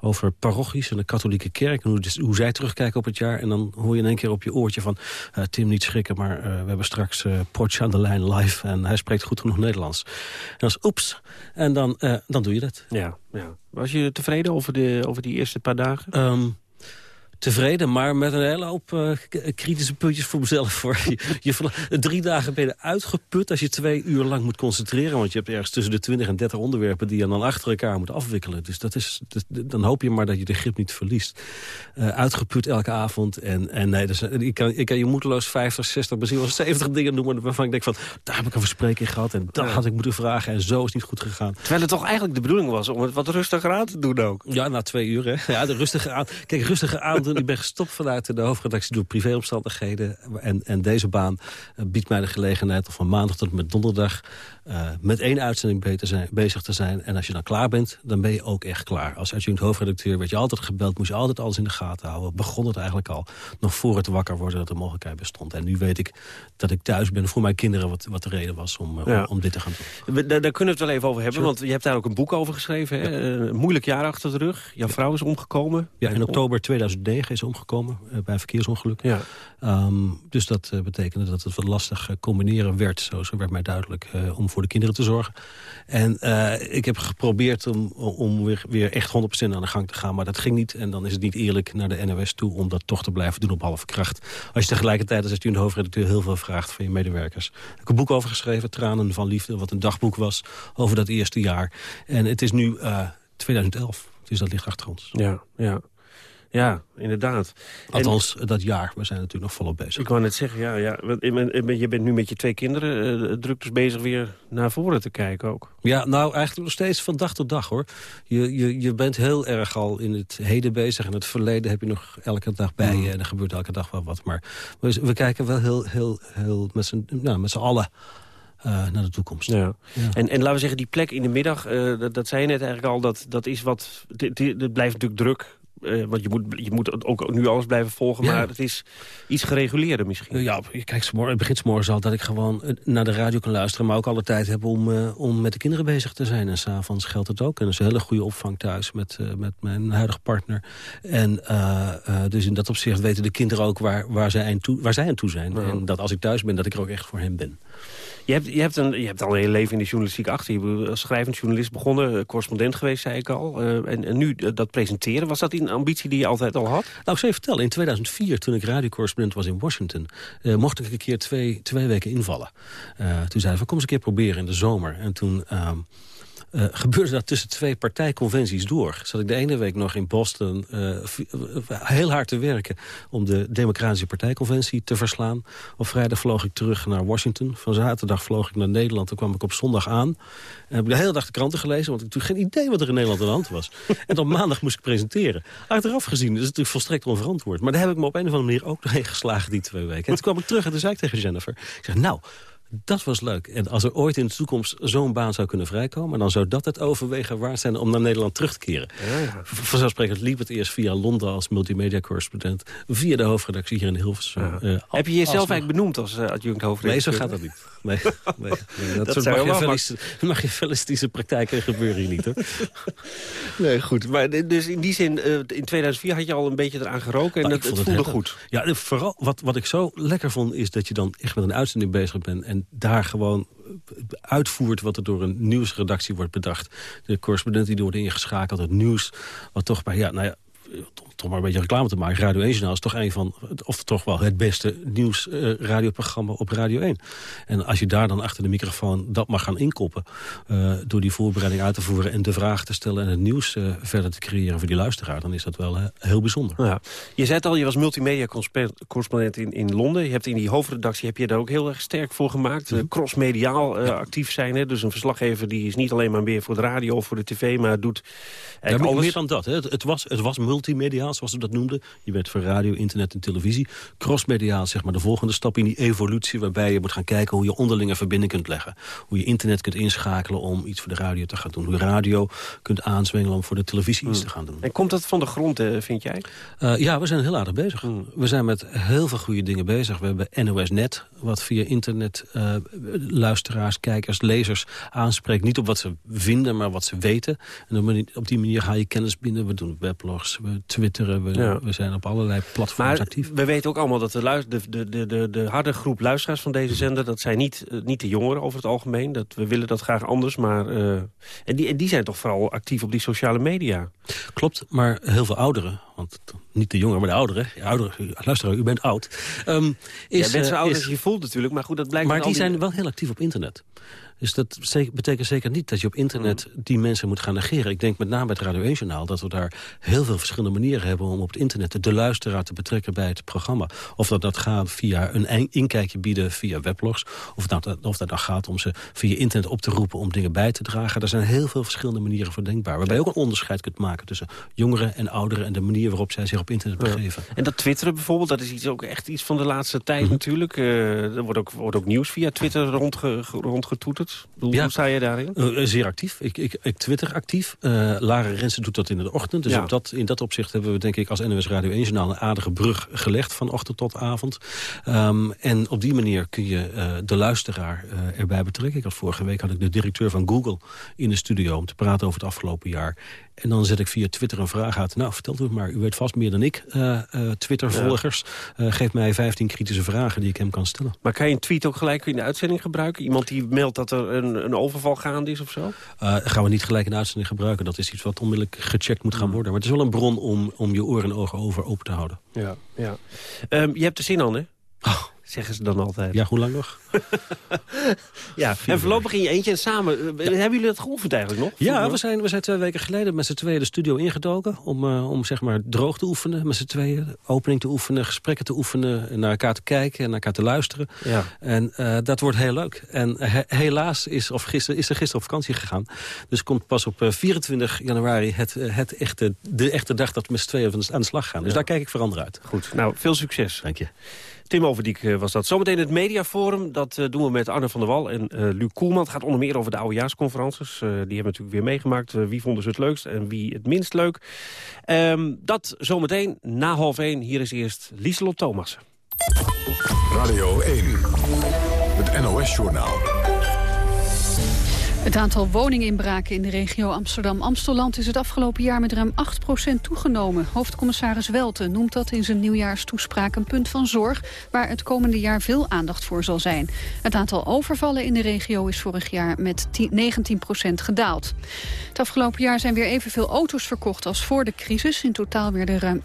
over parochies en de katholieke kerk... en hoe, hoe zij terugkijken op het jaar. En dan hoor je in één keer op je oortje van... Uh, Tim, niet schrikken, maar uh, we hebben straks Porsche aan de lijn live... en hij spreekt goed genoeg Nederlands. En dan is oeps, en dan, dan doe je dat. Ja, ja. Was je tevreden over, de, over die eerste paar dagen? Um, tevreden, maar met een hele hoop uh, kritische puntjes voor mezelf. Voor. Je, je, drie dagen ben je uitgeput als je twee uur lang moet concentreren. Want je hebt ergens tussen de 20 en 30 onderwerpen die je dan achter elkaar moet afwikkelen. Dus dat is, dat, dan hoop je maar dat je de grip niet verliest. Uh, uitgeput elke avond. En, en nee, dus, ik, kan, ik kan je moedeloos 50, 60, misschien wel 70 dingen noemen waarvan ik denk van, daar heb ik een verspreking gehad en dat had ik moeten vragen en zo is het niet goed gegaan. Terwijl het toch eigenlijk de bedoeling was om het wat rustiger aan te doen ook. Ja, na twee uur hè. Ja, de rustige aan. Kijk, rustige aan ik ben gestopt vanuit de hoofdredactie door privéomstandigheden. En, en deze baan uh, biedt mij de gelegenheid om van maandag tot en met donderdag... Uh, met één uitzending beter zijn, bezig te zijn. En als je dan klaar bent, dan ben je ook echt klaar. Als adjunct hoofdredacteur werd je altijd gebeld, moest je altijd alles in de gaten houden. Begon het eigenlijk al, nog voor het wakker worden dat de mogelijkheid bestond. En nu weet ik dat ik thuis ben voor mijn kinderen wat, wat de reden was om, uh, ja. om, om, dit te gaan doen. We, daar, daar, kunnen we het wel even over hebben, sure. want je hebt daar ook een boek over geschreven. Hè? Ja. Een moeilijk jaar achter de rug. Jouw vrouw is omgekomen. Ja, in oktober 2009. 2009 is ze omgekomen bij een verkeersongeluk. Ja. Ehm, dus dat betekende dat het wat lastig combineren werd. Zo, zo werd mij duidelijk om voor de kinderen te zorgen. En ik heb geprobeerd om, om weer, weer echt 100% aan de gang te gaan. Maar dat ging niet. En dan is het niet eerlijk naar de NOS toe om dat toch te blijven doen op halve kracht. Als je tegelijkertijd als de hoofdredacteur heel veel vraagt van je medewerkers. Ik heb een boek over geschreven, Tranen van Liefde, wat een dagboek was over dat eerste jaar. En het is nu 2011, dus dat ligt achter ons. Ja, ja. Ja, inderdaad. Althans, dat jaar. We zijn natuurlijk nog volop bezig. Ik wou net zeggen, ja, ja. Je bent nu met je twee kinderen uh, druk dus bezig weer naar voren te kijken ook. Ja, nou eigenlijk nog steeds van dag tot dag hoor. Je, je, je bent heel erg al in het heden bezig. En het verleden heb je nog elke dag bij je. En er gebeurt elke dag wel wat. Maar we, we kijken wel heel, heel, heel met z'n nou, allen... Uh, naar de toekomst. Ja. En, en laten we zeggen, die plek in de middag, uh, dat, dat zei je net eigenlijk al, dat, dat is wat, het blijft natuurlijk druk. Uh, want je moet, je moet ook nu alles blijven volgen, maar het is iets gereguleerder misschien. Ja, kijk, het begint morgen al dat ik gewoon eh, naar de radio kan luisteren... maar ook alle tijd heb om, uh, om met de kinderen bezig te zijn. En s'avonds geldt het ook. En dat is een hele goede opvang thuis met, uh, met mijn huidige partner. En dus in dat opzicht weten de kinderen ook waar, waar, zij, aan toe, waar zij aan toe zijn. En dat als ik thuis ben, dat ik er ook echt voor hen ben. Je hebt, je, hebt je hebt al een hele leven in de journalistiek achter. Je bent als schrijvend journalist begonnen, eh, correspondent geweest, zei ik al. Uh, en, nu eh, dat presenteren, was dat een ambitie die je altijd al had? Nou, ik zou je vertellen, in 2004, toen ik radiocorrespondent was in Washington... Mocht ik een keer twee, twee weken invallen. toen zeiden we, kom eens een keer proberen in de zomer. En toen... Uh, gebeurde dat tussen twee partijconventies door. Zat ik de ene week nog in Boston uh, heel hard te werken... om de Democratische Partijconventie te verslaan. Op vrijdag vloog ik terug naar Washington. Van zaterdag vloog ik naar Nederland. Toen kwam ik op zondag aan. En heb ik de hele dag de kranten gelezen... want ik had geen idee wat er in Nederland aan de hand was. en op maandag moest ik presenteren. Achteraf gezien is het natuurlijk volstrekt onverantwoord. Maar daar heb ik me op een of andere manier ook doorheen geslagen die twee weken. En toen kwam ik terug en toen zei ik tegen Jennifer... ik zeg, nou, dat was leuk. En als er ooit in de toekomst zo'n baan zou kunnen vrijkomen... dan zou dat het overwegen waard zijn om naar Nederland terug te keren. Ja, ja. Vanzelfsprekend liep het eerst via Londen als multimedia-correspondent... via de hoofdredactie hier in Hilversum. Ja. Uh, Heb je jezelf eigenlijk benoemd als uh, adjunct hoofdredacteur? Nee, zo gaat dat niet. Nee, nee, nee dat, dat soort machiavellistische praktijken gebeuren hier niet. Hoor. nee, goed. Maar dus in die zin, uh, in 2004 had je al een beetje eraan geroken... en nou, het, het voelde goed. Ja, vooral wat, wat ik zo lekker vond... is dat je dan echt met een uitzending bezig bent... en daar gewoon uitvoert wat er door een nieuwsredactie wordt bedacht. De correspondenten die worden ingeschakeld, het nieuws... wat toch bij, ja, nou ja, toch maar een beetje reclame te maken. Radio 1 Journaal is toch een van, of toch wel het beste nieuwsradioprogramma uh, op Radio 1. En als je daar dan achter de microfoon dat mag gaan inkoppen... Uh, door die voorbereiding uit te voeren en de vraag te stellen... en het nieuws uh, verder te creëren voor die luisteraar... dan is dat wel heel bijzonder. Ja. Je zei het al, je was multimedia-correspondent in, in Londen. Je hebt in die hoofdredactie heb je daar ook heel erg sterk voor gemaakt. Mm Crossmediaal actief zijn. Hè? Dus een verslaggever die is niet alleen maar meer voor de radio of voor de tv... maar doet ja, alles. Meer dan dat. Hè? Het, het, was, het was multimediaal zoals we dat noemden. Je bent voor radio, internet en televisie. Crossmediaal, zeg maar, de volgende stap in die evolutie... waarbij je moet gaan kijken hoe je onderlinge verbinding kunt leggen. Hoe je internet kunt inschakelen om iets voor de radio te gaan doen. Hoe je radio kunt aanzwengelen om voor de televisie iets hmm. te gaan doen. En komt dat van de grond, eh, vind jij? Uh, ja, we zijn heel aardig bezig. Hmm. We zijn met heel veel goede dingen bezig. We hebben NOS Net, wat via internet uh, luisteraars, kijkers, lezers aanspreekt. Niet op wat ze vinden, maar wat ze weten. En op die manier ga je kennis binnen. We doen weblogs, we twitteren we, we zijn op allerlei platforms maar actief. we weten ook allemaal dat de, de, de, de, de harde groep luisteraars van deze zender... dat zijn niet, eh, niet de jongeren over het algemeen. Dat, we willen dat graag anders, maar... Uh, en, die, en die zijn toch vooral actief op die sociale media? Klopt, maar heel veel ouderen... want niet de jongeren, maar de ouderen... Ja, ouderen luisteraar, u bent oud. Um, is, ja, bent zo oud als je voelt natuurlijk, maar goed, dat blijkt... Maar die zijn wel heel actief op internet. Dus dat betekent zeker niet dat je op internet mm. die mensen moet gaan negeren. Ik denk met name bij het Radio 1-journaal dat we daar heel veel verschillende manieren hebben... om op het internet de luisteraar te betrekken bij het programma. Of dat dat gaat via een inkijkje bieden via weblogs... of dat, of dat dan gaat om ze via internet op te roepen om dingen bij te dragen. Er zijn heel veel verschillende manieren voor denkbaar. Waarbij je ook een onderscheid kunt maken tussen jongeren en ouderen... en de manier waarop zij zich op internet begeven. En dat twitteren bijvoorbeeld, dat is iets, ook echt iets van de laatste tijd mhm. natuurlijk. Uh, er wordt ook, wordt ook nieuws via Twitter rondge, rondgetoeterd. Hoe, ja. sta je daarin? Uh, zeer actief. Ik, ik, ik twitter actief. Uh, Lara Rensen doet dat in de ochtend. Dus op dat, in dat opzicht hebben we denk ik als NWS Radio 1 Journaal... een aardige brug gelegd van ochtend tot avond. Um, en op die manier kun je uh, de luisteraar erbij betrekken. Ik had vorige week had ik de directeur van Google in de studio... om te praten over het afgelopen jaar. En dan zet ik via Twitter een vraag uit. Nou, vertelt u het maar. U weet vast meer dan ik, Twitter-volgers. geef mij 15 kritische vragen die ik hem kan stellen. Maar kan je een tweet ook gelijk in de uitzending gebruiken? Iemand die meldt dat er een, een overval gaande is of zo? gaan we niet gelijk in de uitzending gebruiken. Dat is iets wat onmiddellijk gecheckt moet gaan hmm. worden. Maar het is wel een bron om, om je oren en ogen over open te houden. Ja, ja. Um, je hebt er zin aan, hè? Oh, zeggen ze dan altijd. Ja, hoe lang nog? ja, en voorlopig in je eentje en samen. Eh, hebben jullie dat geoefend eigenlijk nog? Ja, we zijn, we zijn twee weken geleden met z'n tweeën de studio ingedoken... om, uh, om zeg maar droog te oefenen met z'n tweeën. Opening te oefenen, gesprekken te oefenen... naar elkaar te kijken en naar elkaar te luisteren. Ja. En uh, dat wordt heel leuk. En he helaas is, of gister, is er gisteren op vakantie gegaan. Dus komt pas op 24 januari het, het echte, de echte dag... dat we met z'n tweeën aan de slag gaan. Dus ja. daar kijk ik veranderen uit. Goed, nou, veel succes. Dank je. Tim Overdiek eh, was dat. Zometeen het mediaforum. Dat uh, doen we met Arne van der Wal en uh, Luc Koelman. Het gaat onder meer over de oudejaarsconferences. Die hebben natuurlijk weer meegemaakt. wie vonden ze het leukst en wie het minst leuk. Um, dat zometeen na half 1. Hier is eerst Lieselot Thomas. Radio 1. Het NOS-journaal. Het aantal woninginbraken in de regio Amsterdam-Amstelland is het afgelopen jaar met ruim 8% toegenomen. Hoofdcommissaris Welte noemt dat in zijn nieuwjaarstoespraak een punt van zorg waar het komende jaar veel aandacht voor zal zijn. Het aantal overvallen in de regio is vorig jaar met 19% gedaald. Het afgelopen jaar zijn weer evenveel auto's verkocht als voor de crisis. In totaal werden ruim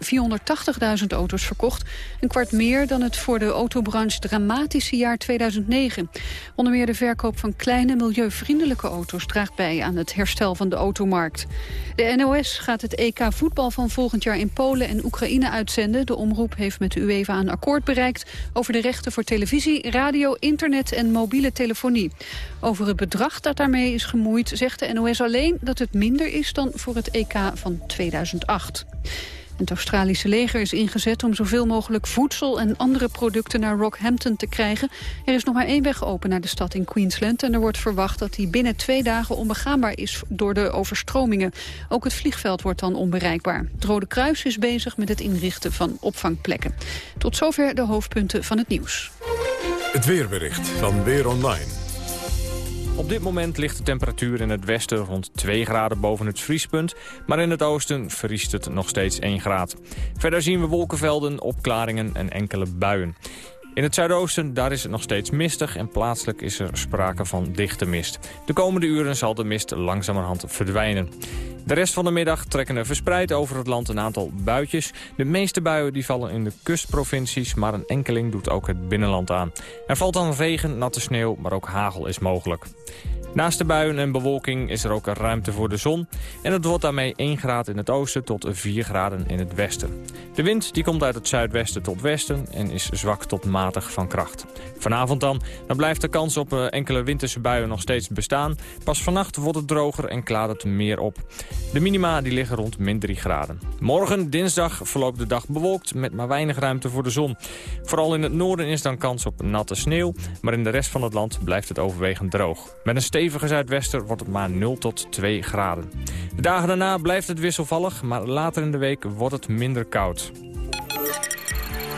480.000 auto's verkocht. Een kwart meer dan het voor de autobranche dramatische jaar 2009. Onder meer de verkoop van kleine milieuvriendelijke auto's draagt bij aan het herstel van de automarkt. De NOS gaat het EK voetbal van volgend jaar in Polen en Oekraïne uitzenden. De omroep heeft met de UEFA een akkoord bereikt over de rechten voor televisie, radio, internet en mobiele telefonie. Over het bedrag dat daarmee is gemoeid zegt de NOS alleen dat het minder is dan voor het EK van 2008. Het Australische leger is ingezet om zoveel mogelijk voedsel en andere producten naar Rockhampton te krijgen. Er is nog maar één weg open naar de stad in Queensland en er wordt verwacht dat die binnen twee dagen onbegaanbaar is door de overstromingen. Ook het vliegveld wordt dan onbereikbaar. Het Rode Kruis is bezig met het inrichten van opvangplekken. Tot zover de hoofdpunten van het nieuws. Het weerbericht van Weer Online. Op dit moment ligt de temperatuur in het westen rond 2 graden boven het vriespunt... maar in het oosten vriest het nog steeds 1 graad. Verder zien we wolkenvelden, opklaringen en enkele buien. In het zuidoosten daar is het nog steeds mistig en plaatselijk is er sprake van dichte mist. De komende uren zal de mist langzamerhand verdwijnen. De rest van de middag trekken er verspreid over het land een aantal buitjes. De meeste buien die vallen in de kustprovincies, maar een enkeling doet ook het binnenland aan. Er valt dan regen, natte sneeuw, maar ook hagel is mogelijk. Naast de buien en bewolking is er ook ruimte voor de zon. En het wordt daarmee 1 graad in het oosten tot 4 graden in het westen. De wind die komt uit het zuidwesten tot westen en is zwak tot matig van kracht. Vanavond dan, dan blijft de kans op eh, enkele winterse buien nog steeds bestaan. Pas vannacht wordt het droger en klaart het meer op. De minima die liggen rond min 3 graden. Morgen, dinsdag, verloopt de dag bewolkt met maar weinig ruimte voor de zon. Vooral in het noorden is dan kans op natte sneeuw, maar in de rest van het land blijft het overwegend droog. Met een zuidwester wordt het maar 0 tot 2 graden. De dagen daarna blijft het wisselvallig, maar later in de week wordt het minder koud.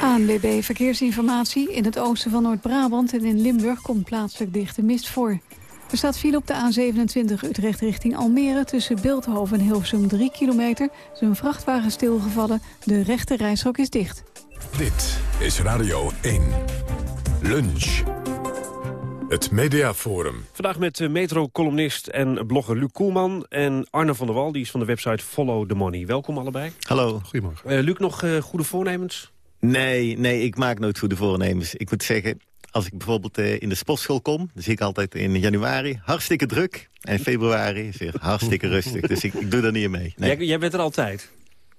ANWB Verkeersinformatie. In het oosten van Noord-Brabant en in Limburg komt plaatselijk dichte mist voor. Er staat file op de A27 Utrecht richting Almere... tussen Beeldhoven en Hilversum 3 kilometer. is een vrachtwagen stilgevallen. De rechte reishok is dicht. Dit is Radio 1. Lunch. Het Mediaforum. Vandaag met eh, metro-columnist en blogger Luc Koelman... en Arne van der Wal, die is van de website Follow the Money. Welkom allebei. Hallo. Goedemorgen. Uh, Luc, nog uh, goede voornemens? Nee, nee, ik maak nooit goede voornemens. Ik moet zeggen, als ik bijvoorbeeld uh, in de sportschool kom... dan zie ik altijd in januari hartstikke druk. En februari is weer hartstikke rustig. Dus ik, ik doe daar niet mee. Nee. Jij, jij bent er altijd?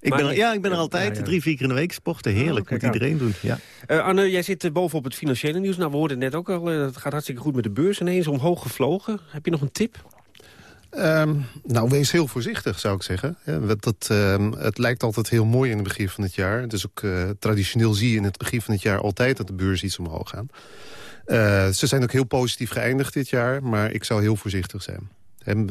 Ik ben er, ja, ik ben er altijd. Drie, vier keer in de week sporten. Heerlijk. Oh, Moet iedereen doen. Ja. Uh, Arne, jij zit bovenop het financiële nieuws. Nou, we hoorden net ook al, het gaat hartstikke goed met de beurs. Ineens omhoog gevlogen. Heb je nog een tip? Um, nou, wees heel voorzichtig, zou ik zeggen. Ja, dat, um, het lijkt altijd heel mooi in het begin van het jaar. Dus ook uh, traditioneel zie je in het begin van het jaar altijd dat de beurs iets omhoog gaat. Uh, ze zijn ook heel positief geëindigd dit jaar, maar ik zou heel voorzichtig zijn.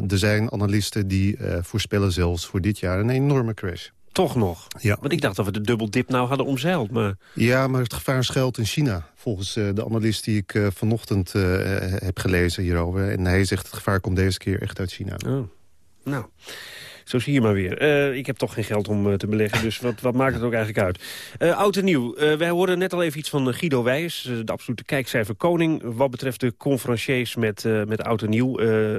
er zijn analisten die voorspellen zelfs voor dit jaar een enorme crash. Toch nog? Ja. Want ik dacht dat we de dubbeldip nou hadden omzeild. Maar... Ja, maar het gevaar schuilt in China. Volgens uh, de analist die ik uh, vanochtend uh, heb gelezen hierover. En hij zegt het gevaar komt deze keer echt uit China. Oh. Nou, Zo zie je maar weer. Eh, ik heb toch geen geld om eh, te beleggen, dus wat, wat maakt het ook eigenlijk uit? Uh, oud en nieuw. wij hoorden net al even iets van Guido Wijs, de absolute kijkcijfer koning. Wat betreft de conferenciers met, met oud en nieuw.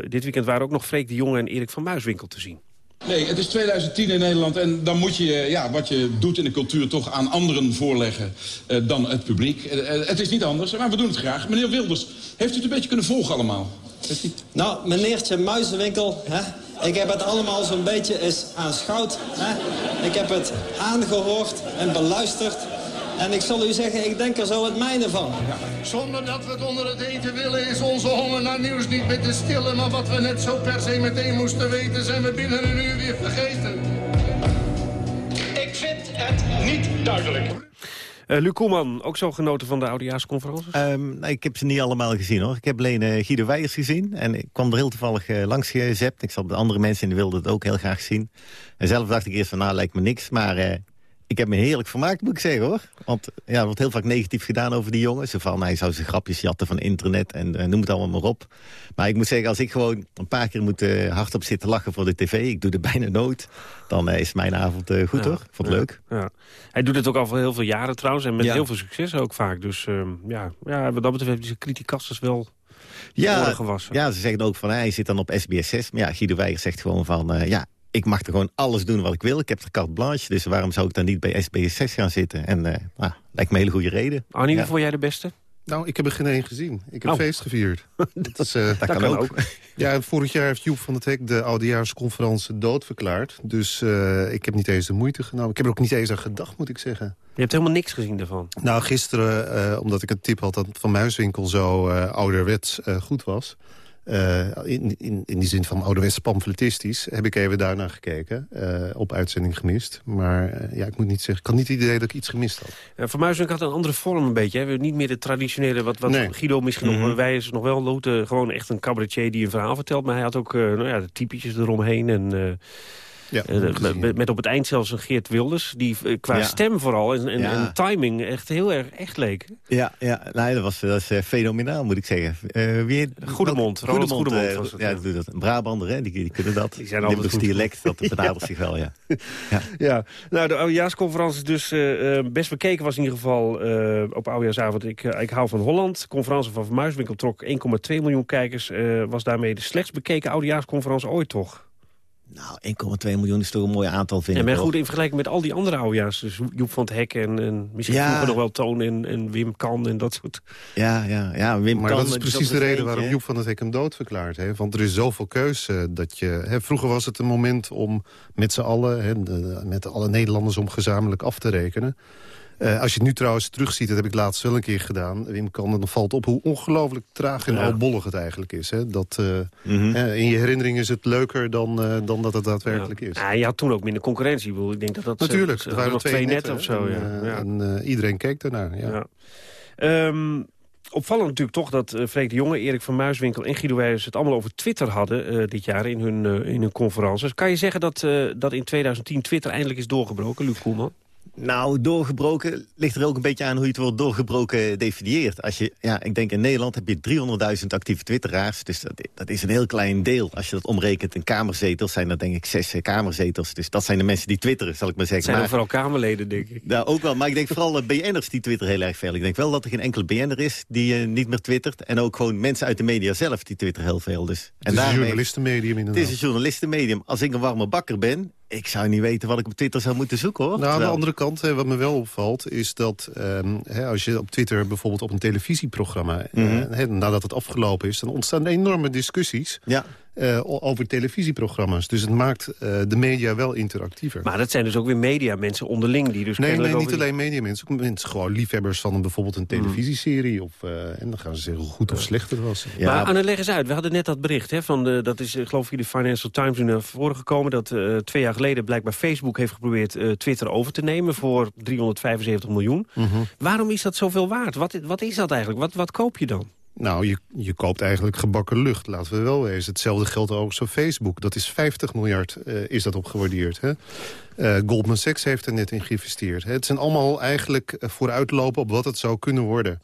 dit weekend waren ook nog Freek de Jonge en Erik van Muiswinkel te zien. Nee, het is 2010 in Nederland en dan moet je ja, wat je doet in de cultuur toch aan anderen voorleggen uh, dan het publiek. Uh, het is niet anders, maar we doen het graag. Meneer Wilders, heeft u het een beetje kunnen volgen allemaal? Nou, meneertje Muizenwinkel, hè, ik heb het allemaal zo'n beetje eens aanschouwd. Hè. Ik heb het aangehoord en beluisterd. En ik zal u zeggen, ik denk er zo het mijne van. Zonder dat we het onder het eten willen, is onze honger naar nieuws niet meer te stillen. Maar wat we net zo per se meteen moesten weten, zijn we binnen een uur weer vergeten. Ik vind het niet duidelijk. Uh, Luc Koelman, ook zo genoten van de oudejaarsconferences? Um, ik heb ze niet allemaal gezien hoor. Ik heb alleen uh, Guido Weijers gezien. En ik kwam er heel toevallig uh, langs gezept. Ik zat met andere mensen en die wilden het ook heel graag zien. En zelf dacht ik eerst van nou lijkt me niks. Maar ik heb me heerlijk vermaakt, moet ik zeggen, hoor. Want ja, er wordt heel vaak negatief gedaan over die jongen. Zo van, hij zou zijn grapjes jatten van internet en uh, noem het allemaal maar op. Maar ik moet zeggen, als ik gewoon een paar keer moet uh, hardop zitten lachen voor de tv... ik doe er bijna nooit, dan uh, is mijn avond goed, hoor. Ik vond het ja, leuk. Ja. Hij doet het ook al voor heel veel jaren trouwens. En met heel veel succes ook vaak. Dus ehm, ja, ja, wat dat betreft heeft hij criticasters wel... Ja, ja, ze zeggen ook van hij zit dan op SBS 6. Maar ja, Guido Weijer zegt gewoon van... ja, ik mag er gewoon alles doen wat ik wil. Ik heb de carte blanche, dus waarom zou ik dan niet bij SBS 6 gaan zitten? En uh, nou, lijkt me een hele goede reden. Arnie, ja. vond jij de beste? Nou, ik heb er geen één gezien. Ik heb Oh. feest gevierd. dat, is, eh, Dat kan ook. Ja, vorig jaar heeft Joep van het Hek de oudejaarsconferentie doodverklaard. Dus eh, ik heb niet eens de moeite genomen. Ik heb er ook niet eens aan gedacht, moet ik zeggen. Je hebt helemaal niks gezien daarvan? Nou, gisteren, eh, omdat ik een tip had dat Van Muiswinkel zo eh, ouderwets eh, goed was... eh, in, in, in die zin van ouderwets pamfletistisch... heb ik even daarnaar gekeken, eh, op uitzending gemist. Maar eh, ja, ik moet niet zeggen, ik had niet het idee dat ik iets gemist had. Ja, Van Muiswinkel had een andere vorm een beetje. Hè? Niet meer de traditionele, wat, wat Nee. Guido misschien Mhm. nog, wij is nog wel Lotte, gewoon echt een cabaretier die een verhaal vertelt. Maar hij had ook nou ja, de typetjes eromheen. En, Ja, eh, met, met op het eind zelfs een Geert Wilders, die eh, qua Ja. stem vooral en, en, Ja. en timing echt heel erg echt leek. Ja, ja nee, dat was, dat was eh, fenomenaal, moet ik zeggen. Eh wie, Goedemond, Ronald Goedemond eh, was het, ja, dat. Een Brabander, hè, die, die kunnen dat. Die zijn altijd Limburgs goed. dialect, dat benadert zich wel, ja. Ja, nou, de oudejaarsconferentie is dus eh, eh, best bekeken was in ieder geval eh, op oudejaarsavond. Ik, eh, ik hou van Holland. De conferentie van Van Muiswinkel trok 1,2 miljoen kijkers. eh, was daarmee de slechtst bekeken oudejaarsconferentie ooit toch? Nou, 1,2 miljoen is toch een mooi aantal, vind Ja, ik. maar goed, in vergelijking met al die andere oudejaars. Dus Joep van het Hek en, en misschien Ja. vroeger nog wel Toon en, en Wim Kan en dat soort... Ja, ja, ja. Wim Maar Kan, dat is precies de reden waarom. Joep van het Hek hem dood verklaart. Hè? Want er is zoveel keuze dat je... Hè, vroeger was het een moment om met z'n allen... Hè, de- met alle Nederlanders om gezamenlijk af te rekenen. Eh, als je het nu trouwens terugziet, dat heb ik laatst wel een keer gedaan... Wim Kan, dan valt op hoe ongelooflijk traag en Ja. albollig het eigenlijk is. Hè? Dat, eh, Mhm. in je herinnering is het leuker dan, eh, dan dat het daadwerkelijk is. Ja, je had toen ook minder concurrentie. Ik bedoel, Ik denk dat dat... Natuurlijk, er waren nog twee twee netten net of zo. En, ja. en iedereen keek daarnaar. Ja. Ehm, opvallend natuurlijk toch dat Freek de Jonge, Erik van Muiswinkel en Guido Wijers het allemaal over Twitter hadden dit jaar in hun, in hun conferences. Kan je zeggen dat, dat in 2010 Twitter eindelijk is doorgebroken, Luc Koelman? Nou, doorgebroken ligt er ook een beetje aan hoe je het woord doorgebroken definieert. Als je, ja, ik denk in Nederland heb je 300.000 actieve twitteraars. Dus dat, dat is een heel klein deel. Als je dat omrekent in kamerzetels, zijn dat denk ik zes eh, kamerzetels. Dus dat zijn de mensen die twitteren, zal ik maar Het zeggen. zijn maar, vooral Kamerleden, denk ik. Nou, ook wel. Maar ik denk vooral de BN'ers die twitteren heel erg veel. Ik denk wel dat er geen enkele BN'er is die eh, niet meer twittert. En ook gewoon mensen uit de media zelf die twitteren heel veel. Dus. Het En is een journalistenmedium Het inderdaad. is een journalistenmedium. Als ik een warme bakker ben, ik zou niet weten wat ik op Twitter zou moeten zoeken, hoor. Nou, aan de andere kant, hè, wat me wel opvalt... is dat ehm, hè, als je op Twitter bijvoorbeeld op een televisieprogramma... eh, Mhm. hè, nadat het afgelopen is... dan ontstaan enorme discussies Ja. Eh, over televisieprogramma's. Dus het maakt eh, de media wel interactiever. Maar dat zijn dus ook weer media, mensen onderling die dus Nee, nee, niet alleen media mensen. Ook mensen gewoon liefhebbers van een, bijvoorbeeld een televisieserie. Of, eh, en dan gaan ze zeggen hoe goed of slecht het was. Maar Anne, leg eens uit. We hadden net dat bericht. Hè, van de, dat is, geloof ik, in de Financial Times nu naar voren gekomen. Dat twee jaar geleden blijkbaar Facebook heeft geprobeerd Twitter over te nemen voor 375 miljoen. Mhm. Waarom is dat zoveel waard? Wat, wat is dat eigenlijk? Wat, wat koop je dan? Nou, je, je koopt eigenlijk gebakken lucht, laten we wel wezen. Hetzelfde geldt ook voor Facebook. Dat is 50 miljard uh, is dat op gewaardeerd. Hè? Uh, Goldman Sachs heeft er net in geïnvesteerd. Hè? Het zijn allemaal eigenlijk uh, vooruitlopen op wat het zou kunnen worden.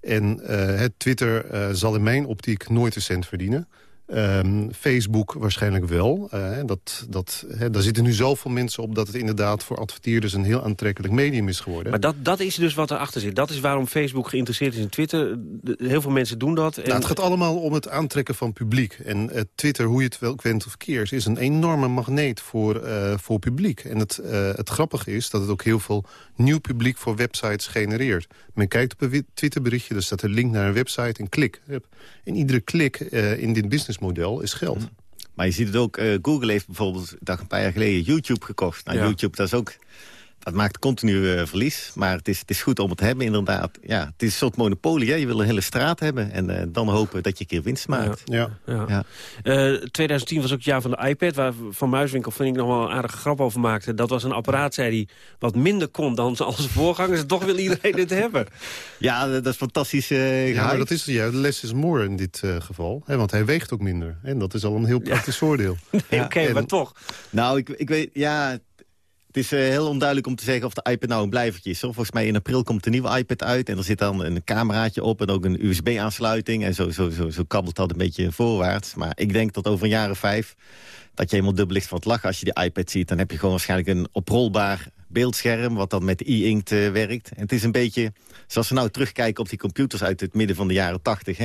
En het Twitter zal in mijn optiek nooit een cent verdienen. Ehm, Facebook waarschijnlijk wel. Uh, dat, dat, daar zitten nu zoveel mensen op dat het inderdaad voor adverteerders een heel aantrekkelijk medium is geworden. Maar dat, dat is dus wat erachter zit. Dat is waarom Facebook geïnteresseerd is in Twitter. heel veel mensen doen dat. En... Nou, het gaat allemaal om het aantrekken van publiek. En uh, Twitter, hoe je het wel kent of keert, is een enorme magneet voor, uh, voor publiek. En het, het grappige is dat het ook heel veel nieuw publiek voor websites genereert. Men kijkt op een Twitterberichtje, er staat een link naar een website en klik. En iedere klik in dit businessmodel is geld. Mhm. Maar je ziet het ook, uh, Google heeft bijvoorbeeld dag een paar jaar geleden YouTube gekocht. Nou, YouTube, dat is ook het maakt continu uh, verlies, maar het is, het is goed om het te hebben inderdaad. Ja, het is een soort monopolie, hè? je wil een hele straat hebben... en uh, dan hopen dat je een keer winst maakt. Ja. ja. ja. Uh, 2010 was ook het jaar van de iPad... waar Van Muiswinkel vind ik nog wel een aardige grap over maakte. Dat was een apparaat, zei hij, wat minder kon dan zijn voorgangers... toch wil iedereen het hebben. Ja, dat is fantastisch. ja, maar dat is, ja, less is more in dit geval. Hè, want hij weegt ook minder. En dat is al een heel praktisch voordeel. nee, Oké, okay, maar toch. Nou, ik, ik weet, ja... Het is uh, heel onduidelijk om te zeggen of de iPad nou een blijvertje is. Volgens mij in april komt de nieuwe iPad uit... en er zit dan een cameraatje op en ook een USB-aansluiting... en zo, zo, zo, zo kabbelt dat een beetje voorwaarts. Maar ik denk dat over een jaar of vijf... dat je helemaal dubbel ligt van het lachen als je die iPad ziet. Dan heb je gewoon waarschijnlijk een oprolbaar beeldscherm... wat dan met e-inkt uh, werkt. En het is een beetje... Zoals we nou terugkijken op die computers uit het midden van de jaren tachtig.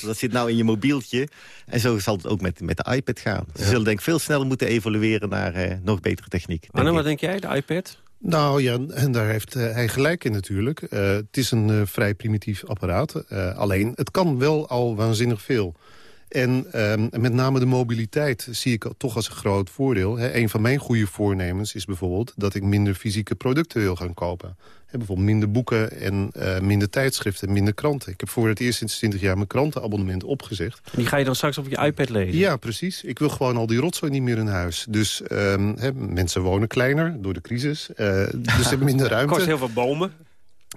Dat zit nou in je mobieltje. En zo zal het ook met, met de iPad gaan. Ze zullen denk ik veel sneller moeten evolueren naar uh, nog betere techniek. Anne, wat denk jij, de iPad? Nou ja, en daar heeft uh, hij gelijk in natuurlijk. Uh, het is een uh, vrij primitief apparaat. alleen, het kan wel al waanzinnig veel. En um, met name de mobiliteit zie ik toch als een groot voordeel. He, een van mijn goede voornemens is bijvoorbeeld... dat ik minder fysieke producten wil gaan kopen. He, bijvoorbeeld minder boeken en uh, minder tijdschriften, minder kranten. Ik heb voor het eerst sinds 20 jaar mijn krantenabonnement opgezegd. Die ga je dan straks op je iPad lezen? Ja, precies. Ik wil gewoon al die rotzooi niet meer in huis. Dus um, he, mensen wonen kleiner door de crisis. Uh, dus ze hebben minder ruimte. kost heel veel bomen.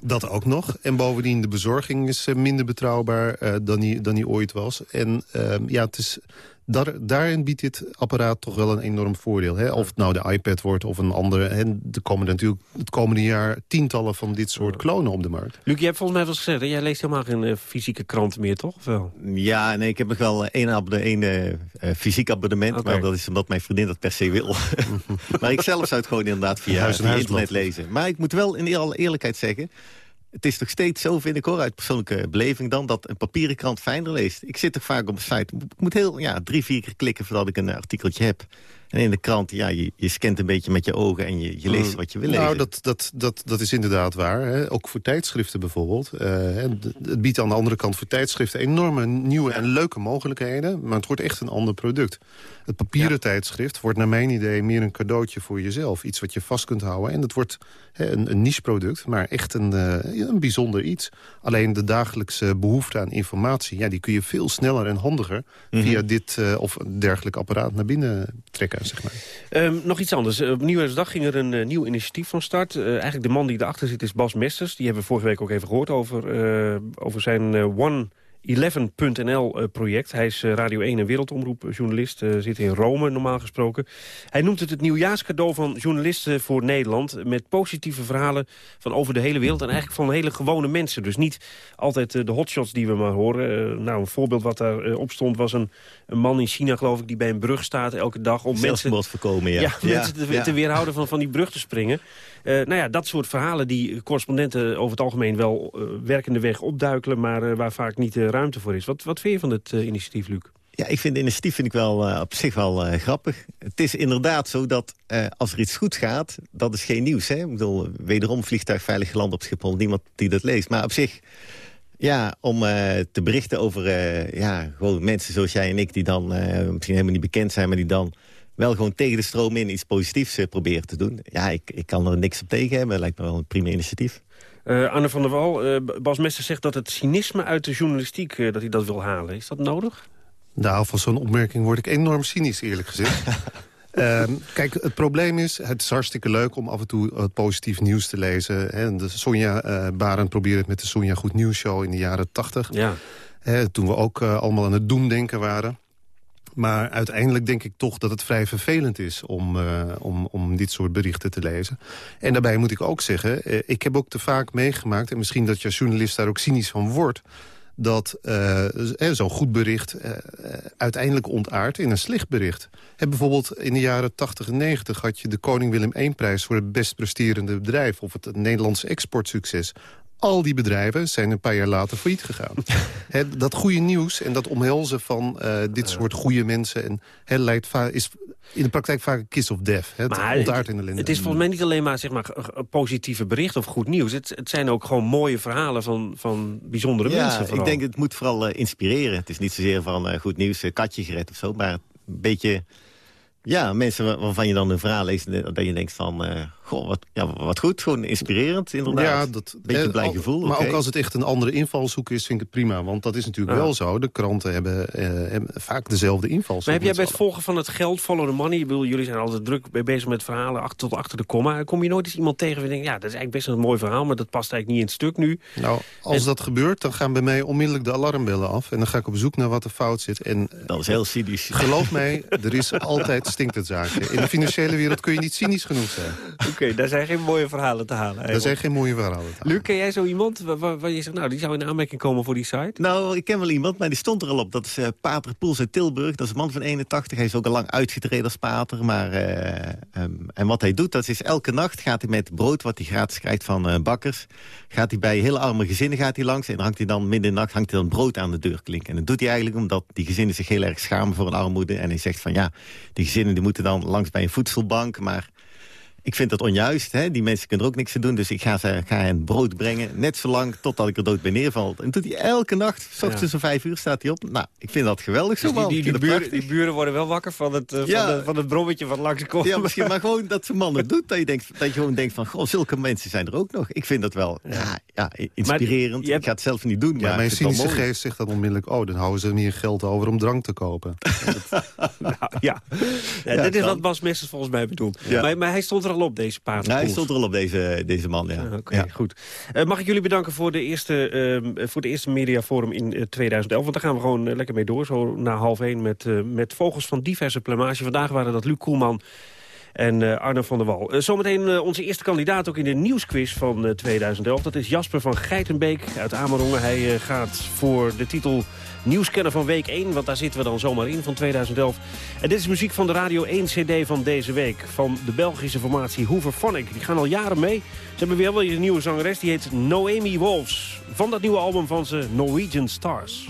Dat ook nog. En bovendien, de bezorging is minder betrouwbaar uh, dan, die, dan die ooit was. En uh, ja, het is, daar, daarin biedt dit apparaat toch wel een enorm voordeel. Hè? Of het nou de iPad wordt of een andere. En er komen natuurlijk het komende jaar tientallen van dit soort klonen op de markt. Luc, je hebt volgens mij wel eens gezegd... Hè? jij leest helemaal geen uh, fysieke kranten meer, toch? Of wel? Ja, nee, ik heb nog wel één, abonne, één uh, fysiek abonnement. Okay. Maar dat is omdat mijn vriendin dat per se wil. maar ik zelf zou het gewoon inderdaad via, huis via internet lezen. Maar ik moet wel in alle eerlijkheid zeggen... Het is toch steeds zo, vind ik hoor, uit persoonlijke beleving dan... dat een papieren krant fijner leest. Ik zit toch vaak op een site. Ik moet heel, ja, drie, vier keer klikken voordat ik een artikeltje heb. En in de krant, ja, je, je scant een beetje met je ogen en je, je leest wat je wil lezen. Nou, dat, dat, dat, dat is inderdaad waar. Hè. Ook voor tijdschriften bijvoorbeeld. Uh, het biedt aan de andere kant voor tijdschriften enorme nieuwe en leuke mogelijkheden. Maar het wordt echt een ander product. Het papieren ja. tijdschrift wordt naar mijn idee meer een cadeautje voor jezelf. Iets wat je vast kunt houden. En het wordt hè, een, een niche product, maar echt een, uh, een bijzonder iets. Alleen de dagelijkse behoefte aan informatie... Ja, die kun je veel sneller en handiger mm -hmm. via dit uh, of dergelijk apparaat naar binnen trekken. Zeg maar. um, nog iets anders. Op Nieuwjaarsdag ging er een uh, nieuw initiatief van start. Uh, eigenlijk de man die erachter zit is Bas Mesters. Die hebben we vorige week ook even gehoord over, over zijn One... 11.nl-project. Hij is Radio 1 en wereldomroepjournalist. Uh, zit in Rome, normaal gesproken. Hij noemt het het nieuwjaarscadeau van journalisten voor Nederland... met positieve verhalen van over de hele wereld... en eigenlijk van hele gewone mensen. Dus niet altijd de hotshots die we maar horen. Nou, een voorbeeld wat daar op stond was een, een, man in China, geloof ik... die bij een brug staat elke dag om mensen, voorkomen, ja. Ja, ja, mensen te, ja. te, weerhouden van, van die brug te springen. nou ja, dat soort verhalen die correspondenten over het algemeen... wel werkende weg opduikelen, maar waar vaak niet ruimte voor is. Wat, wat vind je van het uh, initiatief, Luc? Ja, ik vind het initiatief vind ik wel uh, op zich wel uh, grappig. Het is inderdaad zo dat als er iets goed gaat, dat is geen nieuws. Hè? Ik bedoel, wederom vliegtuig veilig geland op Schiphol. Niemand die dat leest. Maar op zich, ja, om te berichten over ja, gewoon mensen zoals jij en ik... die dan misschien helemaal niet bekend zijn, maar die dan wel gewoon tegen de stroom in iets positiefs proberen te doen. Ja, ik, ik kan er niks op tegen hebben. Lijkt me wel een prima initiatief. Uh, Anne van der Wal, uh, Bas Mester zegt dat het cynisme uit de journalistiek... Uh, dat hij dat wil halen. Is dat nodig? Nou, van zo'n opmerking word ik enorm cynisch, eerlijk gezegd. um, kijk, het probleem is, het is hartstikke leuk om af en toe het positief nieuws te lezen. Hè. De Sonja uh, Barend probeerde het met de Sonja Goed Nieuws Show in de jaren tachtig. Ja. Hè, toen we ook uh, allemaal aan het doemdenken waren. Maar uiteindelijk denk ik toch dat het vrij vervelend is om, uh, om, om dit soort berichten te lezen. En daarbij moet ik ook zeggen, uh, ik heb ook te vaak meegemaakt... en misschien dat je als journalist daar ook cynisch van wordt... dat eh, zo'n goed bericht eh, uiteindelijk ontaart in een slecht bericht. En bijvoorbeeld in de jaren 80 en 90 had je de Koning Willem I-prijs... voor het best presterende bedrijf of het Nederlandse exportsucces al die bedrijven zijn een paar jaar later failliet gegaan. He, dat goede nieuws en dat omhelzen van uh, dit soort goede mensen... En, he, leidt is in de praktijk vaak een kiss of death. Het maar ontaart in de Het is volgens mij niet alleen maar, zeg maar positieve bericht of goed nieuws. Het, het zijn ook gewoon mooie verhalen van, van bijzondere ja, mensen. Vooral. ik denk het moet vooral uh, inspireren. Het is niet zozeer van uh, goed nieuws, katje gered of zo. Maar een beetje ja, mensen waarvan je dan een verhaal leest... dat je denkt van, uh, goh, wat, ja, wat goed, gewoon inspirerend inderdaad. Ja, dat, Beetje blij gevoel. Maar ook als het echt een andere invalshoek is, vind ik het prima. Want dat is natuurlijk wel zo. De kranten hebben, hebben vaak dezelfde invalshoek. Maar heb jij bij het volgen van het geld, follow the money... Ik bedoel, jullie zijn altijd druk bezig met verhalen achter, tot achter de komma. Kom je nooit eens iemand tegen en denkt... ja, dat is eigenlijk best een mooi verhaal... maar dat past eigenlijk niet in het stuk nu. Nou, als dat gebeurt, dan gaan bij mij onmiddellijk de alarmbellen af. En dan ga ik op zoek naar wat er fout zit. En, dat is heel cynisch. Geloof mij, er is altijd stinkt het zaakje. In de financiële wereld kun je niet cynisch genoeg zijn. Oké, daar zijn geen mooie verhalen te halen. Daar zijn geen mooie verhalen te halen. Luc, ken jij zo iemand waar, waar, je zegt, nou, die zou in aanmerking komen voor die site? Nou, ik ken wel iemand, maar die stond er al op. Dat is uh, Pater Poels uit Tilburg. Dat is een man van 81. Hij is ook al lang uitgetreden als pater. Maar, uh, um, en wat hij doet, dat is elke nacht gaat hij met brood... wat hij gratis krijgt van uh, bakkers... gaat hij bij hele arme gezinnen gaat hij langs... en hangt hij dan midden in de nacht hangt hij dan brood aan de deur klinken. En dat doet hij eigenlijk omdat die gezinnen zich heel erg schamen voor een armoede. En hij zegt van ja, die gezinnen die moeten dan langs bij een voedselbank... maar ik vind dat onjuist. Hè? Die mensen kunnen er ook niks aan doen. Dus ik ga, ze, ga hen brood brengen. Net zolang totdat ik er dood bij neerval. En doet hij elke nacht, s ochtends om vijf uur staat hij op. Nou, ik vind dat geweldig zo, dus die, die, buren, die, buren, worden wel wakker van het, uh, ja. van, de, van het brommetje van langskomt. Ja, misschien maar gewoon dat zo'n man het doet. Dat je, denkt, dat je gewoon denkt van, goh, zulke mensen zijn er ook nog. Ik vind dat wel ja. ja inspirerend. Hebt... Ik ga het zelf niet doen. Ja, maar mijn cynische geest zegt dan onmiddellijk... oh, dan houden ze meer geld over om drank te kopen. nou, ja. dit is wat Bas Messers volgens mij bedoelt. Maar, maar hij stond er al op, deze paard. Ja, hij stond er al op deze, deze man, ja. Oké, ja. goed. Uh, mag ik jullie bedanken voor de eerste, uh, voor de eerste mediaforum in uh, 2011. Want daar gaan we gewoon lekker mee door, zo na half één... met, met vogels van diverse plumage. Vandaag waren dat Luc Koelman en uh, Arno van der Wal. Uh, zometeen uh, onze eerste kandidaat ook in de nieuwsquiz van 2011. Dat is Jasper van Geitenbeek uit Amerongen. Hij gaat voor de titel nieuwskenner van week 1. Want daar zitten we dan zomaar in van 2011. En dit is muziek van de Radio 1 CD van deze week. Van de Belgische formatie Hooverphonic. Die gaan al jaren mee. Ze hebben weer wel een nieuwe zangeres. Die heet Noemi Wolfs. Van dat nieuwe album van ze Norwegian Stars.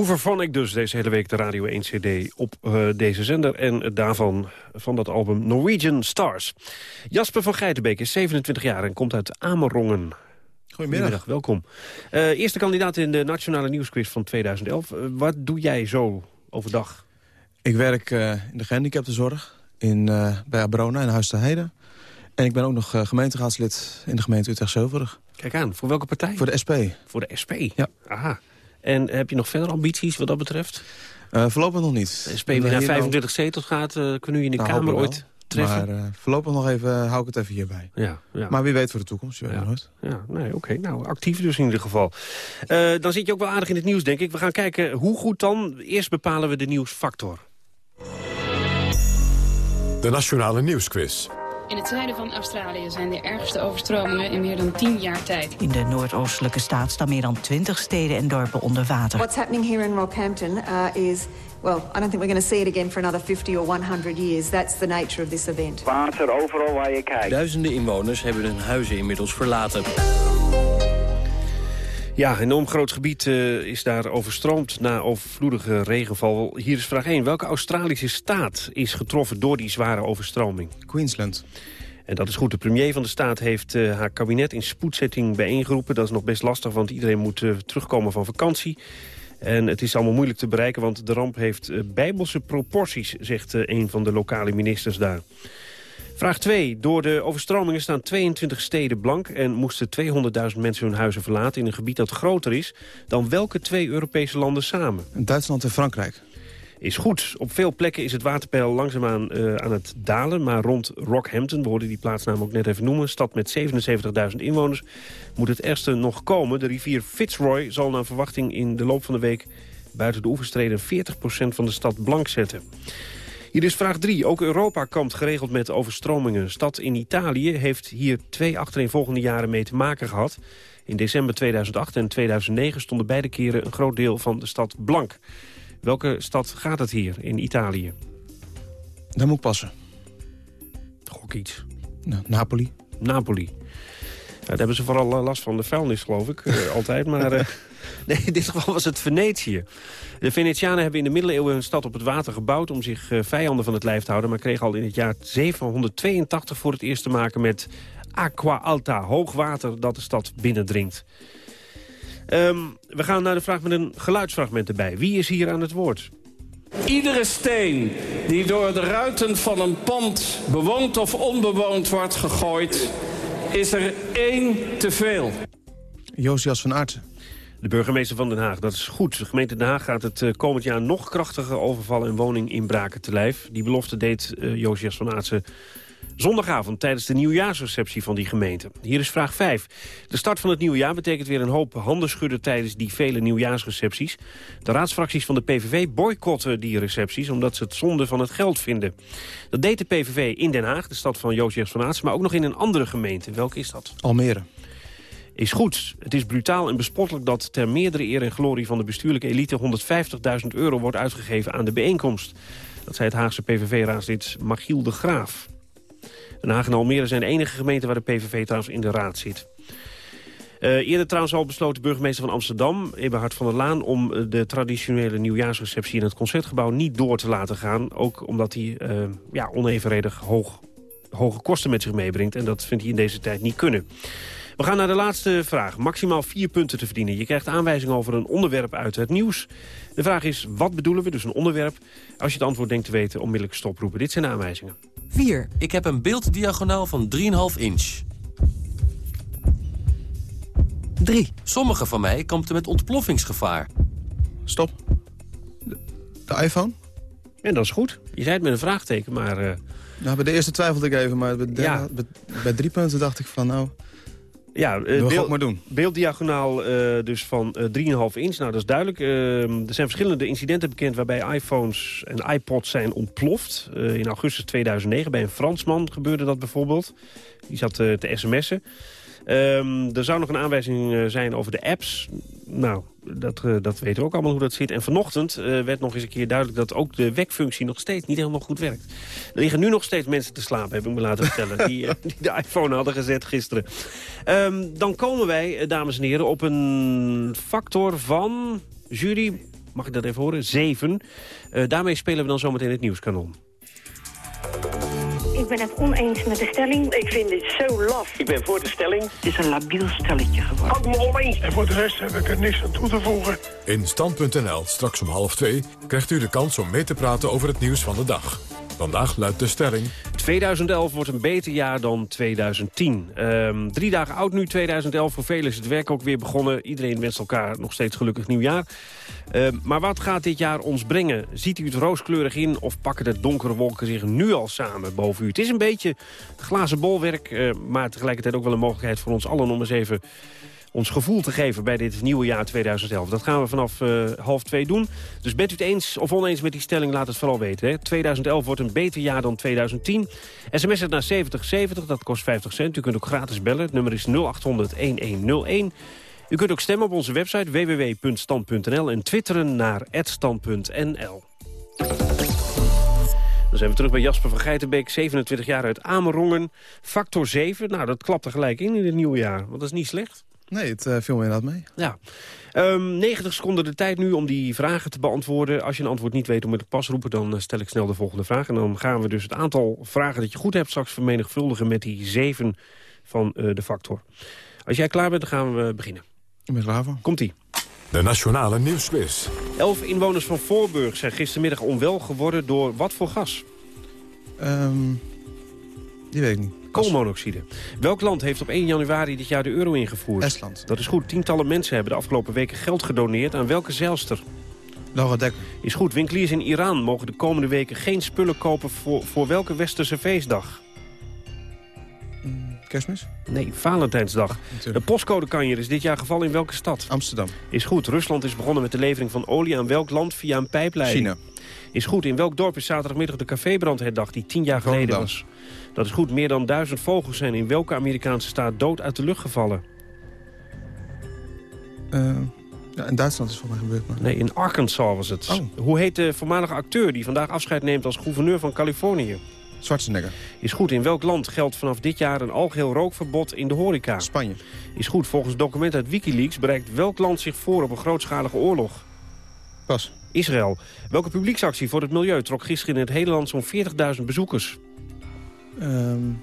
Hoe vervan ik dus deze hele week de Radio 1 CD op uh, deze zender... en daarvan van dat album Norwegian Stars. Jasper van Geitenbeek is 27 jaar en komt uit Amerongen. Goedemiddag. welkom. Uh, eerste kandidaat in de Nationale Nieuwsquiz van 2011. Uh, wat doe jij zo overdag? Ik werk in de gehandicaptenzorg in, bij Abrona in Huis te Heide. En ik ben ook nog gemeenteraadslid in de gemeente Utrecht-Zilverig. Kijk aan, voor welke partij? Voor de SP. Voor de SP? Ja. Aha. En heb je nog verder ambities wat dat betreft? Uh, voorlopig nog niet. SP weer naar 25 zetels gaat, uh, kunnen u in de nou, Kamer ooit treffen? Maar uh, voorlopig nog even, hou ik het even hierbij. Ja, ja. Maar wie weet voor de toekomst, je weet ja. nooit. Ja, nee, oké. Okay. Nou, actief dus in ieder geval. dan zit je ook wel aardig in het nieuws, denk ik. We gaan kijken hoe goed dan. Eerst bepalen we de nieuwsfactor. De Nationale Nieuwsquiz. In het zuiden van Australië zijn de ergste overstromingen in meer dan 10 jaar tijd. In de noordoostelijke staat staan meer dan 20 steden en dorpen onder water. What's happening here in Rockhampton uh, is well, I don't think we're going to see it again for another 50 or 100 years. That's the nature of this event. Water overal waar je kijkt. Duizenden inwoners hebben hun huizen inmiddels verlaten. Ja, een enorm groot gebied uh, is daar overstroomd na overvloedige regenval. Hier is vraag 1. Welke Australische staat is getroffen door die zware overstroming? Queensland. En dat is goed. De premier van de staat heeft uh, haar kabinet in spoedzetting bijeengeroepen. Dat is nog best lastig, want iedereen moet uh, terugkomen van vakantie. En het is allemaal moeilijk te bereiken, want de ramp heeft bijbelse proporties, zegt een van de lokale ministers daar. Vraag 2. Door de overstromingen staan 22 steden blank... en moesten 200.000 mensen hun huizen verlaten in een gebied dat groter is... dan welke twee Europese landen samen? Duitsland en Frankrijk. Is goed. Op veel plekken is het waterpeil langzaamaan uh, aan het dalen... maar rond Rockhampton, we hoorden die plaatsnaam ook net even noemen... stad met 77.000 inwoners, moet het ergste nog komen. De rivier Fitzroy zal naar verwachting in de loop van de week... buiten de oeverstreden 40% van de stad blank zetten. Hier is vraag 3. Ook Europa kampt geregeld met overstromingen. Een stad in Italië heeft hier twee achtereenvolgende jaren mee te maken gehad. In december 2008 en 2009 stonden beide keren een groot deel van de stad blank. Welke stad gaat het hier in Italië? Dat moet passen. Gok iets. Nou, Napoli. Napoli. Ja, daar hebben ze vooral last van de vuilnis, geloof ik. Uh, altijd, maar... Nee, in dit geval was het Venetië. De Venetianen hebben in de middeleeuwen hun stad op het water gebouwd... om zich uh, vijanden van het lijf te houden... maar kregen al in het jaar 782 voor het eerst te maken met aqua alta. Hoogwater dat de stad binnendringt. Um, we gaan naar de vraag met een geluidsfragment erbij. Wie is hier aan het woord? Iedere steen die door de ruiten van een pand bewoond of onbewoond wordt gegooid... is er één te veel. Josias van Aartsen. De burgemeester van Den Haag, dat is goed. De gemeente Den Haag gaat het komend jaar nog krachtiger overvallen en woninginbraken te lijf. Die belofte deed uh, van Aartsen zondagavond tijdens de nieuwjaarsreceptie van die gemeente. Hier is vraag 5. De start van het nieuwe jaar betekent weer een hoop handen schudden tijdens die vele nieuwjaarsrecepties. De raadsfracties van de PVV boycotten die recepties omdat ze het zonde van het geld vinden. Dat deed de PVV in Den Haag, de stad van Josias van Aartsen, maar ook nog in een andere gemeente. Welke is dat? Almere is goed. Het is brutaal en bespottelijk dat ter meerdere eer en glorie van de bestuurlijke elite 150.000 euro wordt uitgegeven aan de bijeenkomst. Dat zei het Haagse PVV-raadslid Machiel de Graaf. Den Haag en Almere zijn de enige gemeenten waar de PVV trouwens in de raad zit. Uh, eerder trouwens al besloot de burgemeester van Amsterdam, Eberhard van der Laan... om de traditionele nieuwjaarsreceptie in het Concertgebouw niet door te laten gaan. Ook omdat hij uh, ja, onevenredig hoog, hoge kosten met zich meebrengt. En dat vindt hij in deze tijd niet kunnen. We gaan naar de laatste vraag. Maximaal vier punten te verdienen. Je krijgt aanwijzingen over een onderwerp uit het nieuws. De vraag is, wat bedoelen we? Dus een onderwerp. Als je het antwoord denkt te weten, onmiddellijk stoproepen. Dit zijn de aanwijzingen. 4. Ik heb een beelddiagonaal van 3,5 inch. 3. Sommige van mij kampen met ontploffingsgevaar. Stop. De, de, iPhone? En dat is goed. Je zei het met een vraagteken, maar... Uh... Nou, bij de eerste twijfelde ik even, maar bij, de, ja. bij, bij drie punten dacht ik van, nou... Ja, uh, beeld, maar doen. beelddiagonaal uh, dus van uh, 3,5 inch. Nou, dat is duidelijk. Uh, er zijn verschillende incidenten bekend waarbij iPhones en iPods zijn ontploft. in augustus 2009 bij een Fransman gebeurde dat bijvoorbeeld. Die zat te sms'en. Um, er zou nog een aanwijzing zijn over de apps. Nou, dat, uh, dat weten we ook allemaal hoe dat zit. En vanochtend uh, werd nog eens een keer duidelijk dat ook de wekfunctie nog steeds niet helemaal goed werkt. Er liggen nu nog steeds mensen te slapen, heb ik me laten vertellen, die, die de iPhone hadden gezet gisteren. Um, dan komen wij, dames en heren, op een factor van jury mag ik dat even horen? 7. Uh, daarmee spelen we dan zometeen het nieuwskanon. Ik ben het oneens met de stelling. Ik vind dit zo laf. Ik ben voor de stelling. Het is een labiel stelletje geworden. Ook me oneens. En voor de rest heb ik er niks aan toe te voegen. In Stand.nl, straks om half twee, krijgt u de kans om mee te praten over het nieuws van de dag. Vandaag luidt de stelling... 2011 wordt een beter jaar dan 2010. Ehm, drie dagen oud nu, 2011. Voor velen is het werk ook weer begonnen. Iedereen wenst elkaar nog steeds gelukkig nieuwjaar. Ehm, maar wat gaat dit jaar ons brengen? Ziet u het rooskleurig in of pakken de donkere wolken zich nu al samen boven u? Het is een beetje glazen bolwerk, uh, maar tegelijkertijd ook wel een mogelijkheid voor ons allen om eens even ons gevoel te geven bij dit nieuwe jaar 2011. Dat gaan we vanaf uh, half twee doen. Dus bent u het eens of oneens met die stelling, laat het vooral weten. Hè. 2011 wordt een beter jaar dan 2010. SMS het naar 7070, dat kost 50 cent. U kunt ook gratis bellen. Het nummer is 0800-1101. U kunt ook stemmen op onze website www.stand.nl en twitteren naar @stand.nl. Dan zijn we terug bij Jasper van Geitenbeek, 27 jaar uit Amerongen. Factor 7, nou dat klapt er gelijk in in het nieuwe jaar, want dat is niet slecht. Nee, het uh, viel me inderdaad mee. Ja. Um, 90 seconden de tijd nu om die vragen te beantwoorden. Als je een antwoord niet weet, om het pas roepen... dan eh, stel ik snel de volgende vraag. En dan gaan we dus het aantal vragen dat je goed hebt... straks vermenigvuldigen met die 7 van uh, de factor. Als jij klaar bent, dan gaan we beginnen. Ik ben klaar voor. Komt-ie. De Nationale Nieuwsquiz. Elf inwoners van Voorburg zijn gistermiddag onwel geworden door wat voor gas? Um, die weet ik niet. Koolmonoxide. Welk land heeft op 1 januari dit jaar de euro ingevoerd? Estland. Dat is goed. Tientallen mensen hebben de afgelopen weken geld gedoneerd aan welke zeilster? Laura Dekker. Is goed. Winkeliers in Iran mogen de komende weken geen spullen kopen voor, voor welke westerse feestdag? Kerstmis? Nee, Valentijnsdag. De postcodekanjer is dit jaar gevallen in welke stad? Amsterdam. Is goed. Rusland is begonnen met de levering van olie aan welk land via een pijpleiding? China. Is goed. In welk dorp is zaterdagmiddag de cafébrand herdacht die tien jaar geleden was? Dat is goed. Meer dan duizend vogels zijn in welke Amerikaanse staat dood uit de lucht gevallen? Uh, ja, in Duitsland is het voor mij gebeurd. Maar... Nee, in Arkansas was het. Oh. Hoe heet de voormalige acteur die vandaag afscheid neemt als gouverneur van Californië? Schwarzenegger. Is goed. In welk land geldt vanaf dit jaar een algeheel rookverbod in de horeca? Spanje. Is goed. Volgens documenten uit Wikileaks bereikt welk land zich voor op een grootschalige oorlog? Pas. Israël. Welke publieksactie voor het milieu trok gisteren in het hele land zo'n 40.000 bezoekers? Um,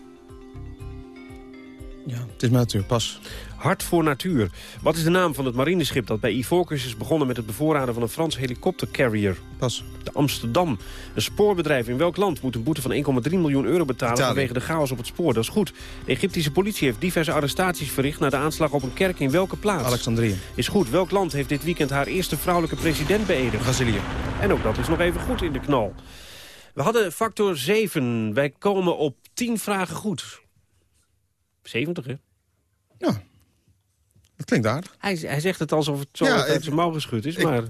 ja, het is maar natuur. Pas. Hart voor natuur. Wat is de naam van het marineschip dat bij Ivoorkust is begonnen met het bevoorraden van een Frans helikoptercarrier? Pas. De Amsterdam. Een spoorbedrijf in welk land moet een boete van 1,3 miljoen euro betalen Italië. vanwege de chaos op het spoor? Dat is goed. De Egyptische politie heeft diverse arrestaties verricht na de aanslag op een kerk in welke plaats? Alexandrië. Is goed. Welk land heeft dit weekend haar eerste vrouwelijke president beëdigd? Brazilië. En ook dat is nog even goed in de knal. We hadden factor 7. Wij komen op 10 vragen goed. 70, hè? Ja. Dat klinkt aardig. Hij, hij zegt het alsof het zo Ja, uit zijn mouw geschud is, ik- maar...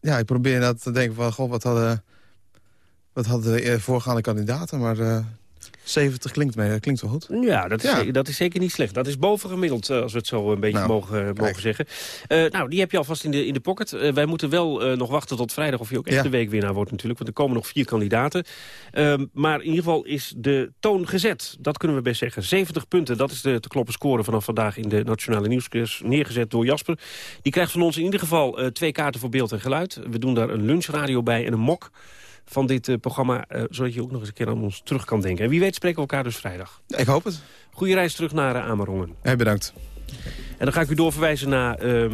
Ja, ik probeer dat te denken van, god, wat hadden, wat hadden de eh, voorgaande kandidaten, maar eh 70 klinkt, mee, dat klinkt wel goed. Ja, dat is, Ja. Dat is zeker niet slecht. Dat is bovengemiddeld, eh, als we het zo een beetje Nou, mogen, mogen zeggen. Eh, nou, die heb je alvast in de, in de pocket. Eh, wij moeten wel eh, nog wachten tot vrijdag of je ook echt Ja. de weekwinnaar wordt natuurlijk. Want er komen nog vier kandidaten. Ehm, maar in ieder geval is de toon gezet. Dat kunnen we best zeggen. 70 punten, dat is de te kloppen score vanaf vandaag in de Nationale Nieuwsquiz. Neergezet door Jasper. Die krijgt van ons in ieder geval eh, twee kaarten voor beeld en geluid. We doen daar een lunchradio bij en een mok van dit eh, programma. eh, zodat je ook nog eens een keer aan ons terug kan denken. En wie weet spreken we elkaar dus vrijdag. Ik hoop het. Goeie reis terug naar uh, Amerongen. Hey, bedankt. En dan ga ik u doorverwijzen naar eh,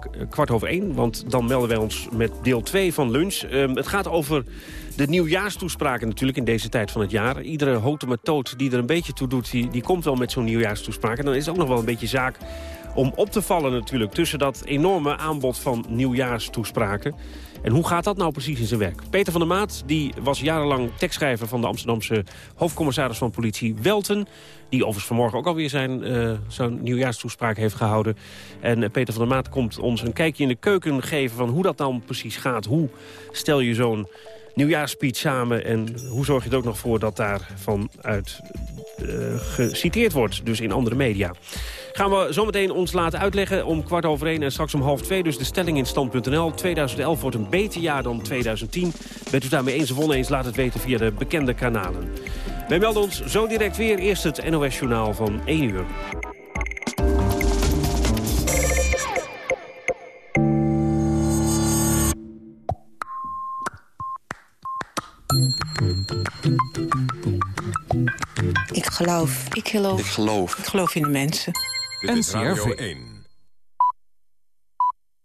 k- kwart over één. Want dan melden wij ons met deel 2 van lunch. Ehm, het gaat over de nieuwjaarstoespraken natuurlijk in deze tijd van het jaar. Iedere hotematoot die er een beetje toe doet, die, die komt wel met zo'n nieuwjaarstoespraak. En dan is het ook nog wel een beetje zaak om op te vallen natuurlijk... tussen dat enorme aanbod van nieuwjaarstoespraken. En hoe gaat dat nou precies in zijn werk? Peter van der Maat die was jarenlang tekstschrijver van de Amsterdamse hoofdcommissaris van politie Welten. Die overigens vanmorgen ook alweer zijn, eh, zo'n nieuwjaarstoespraak heeft gehouden. En eh, Peter van der Maat komt ons een kijkje in de keuken geven van hoe dat dan precies gaat. Hoe stel je zo'n nieuwjaarspeech samen en hoe zorg je er ook nog voor dat daarvan uit eh, geciteerd wordt, dus in andere media. Gaan we zometeen ons laten uitleggen om kwart over één en straks om half twee. Dus de stelling in stand.nl. 2011 wordt een beter jaar dan 2010. Bent u daarmee eens of oneens, laat het weten via de bekende kanalen. Wij melden ons zo direct weer. Eerst het NOS-journaal van 1 uur. Ik geloof. Ik geloof. Ik geloof. Ik geloof in de mensen. Dit is Radio 1.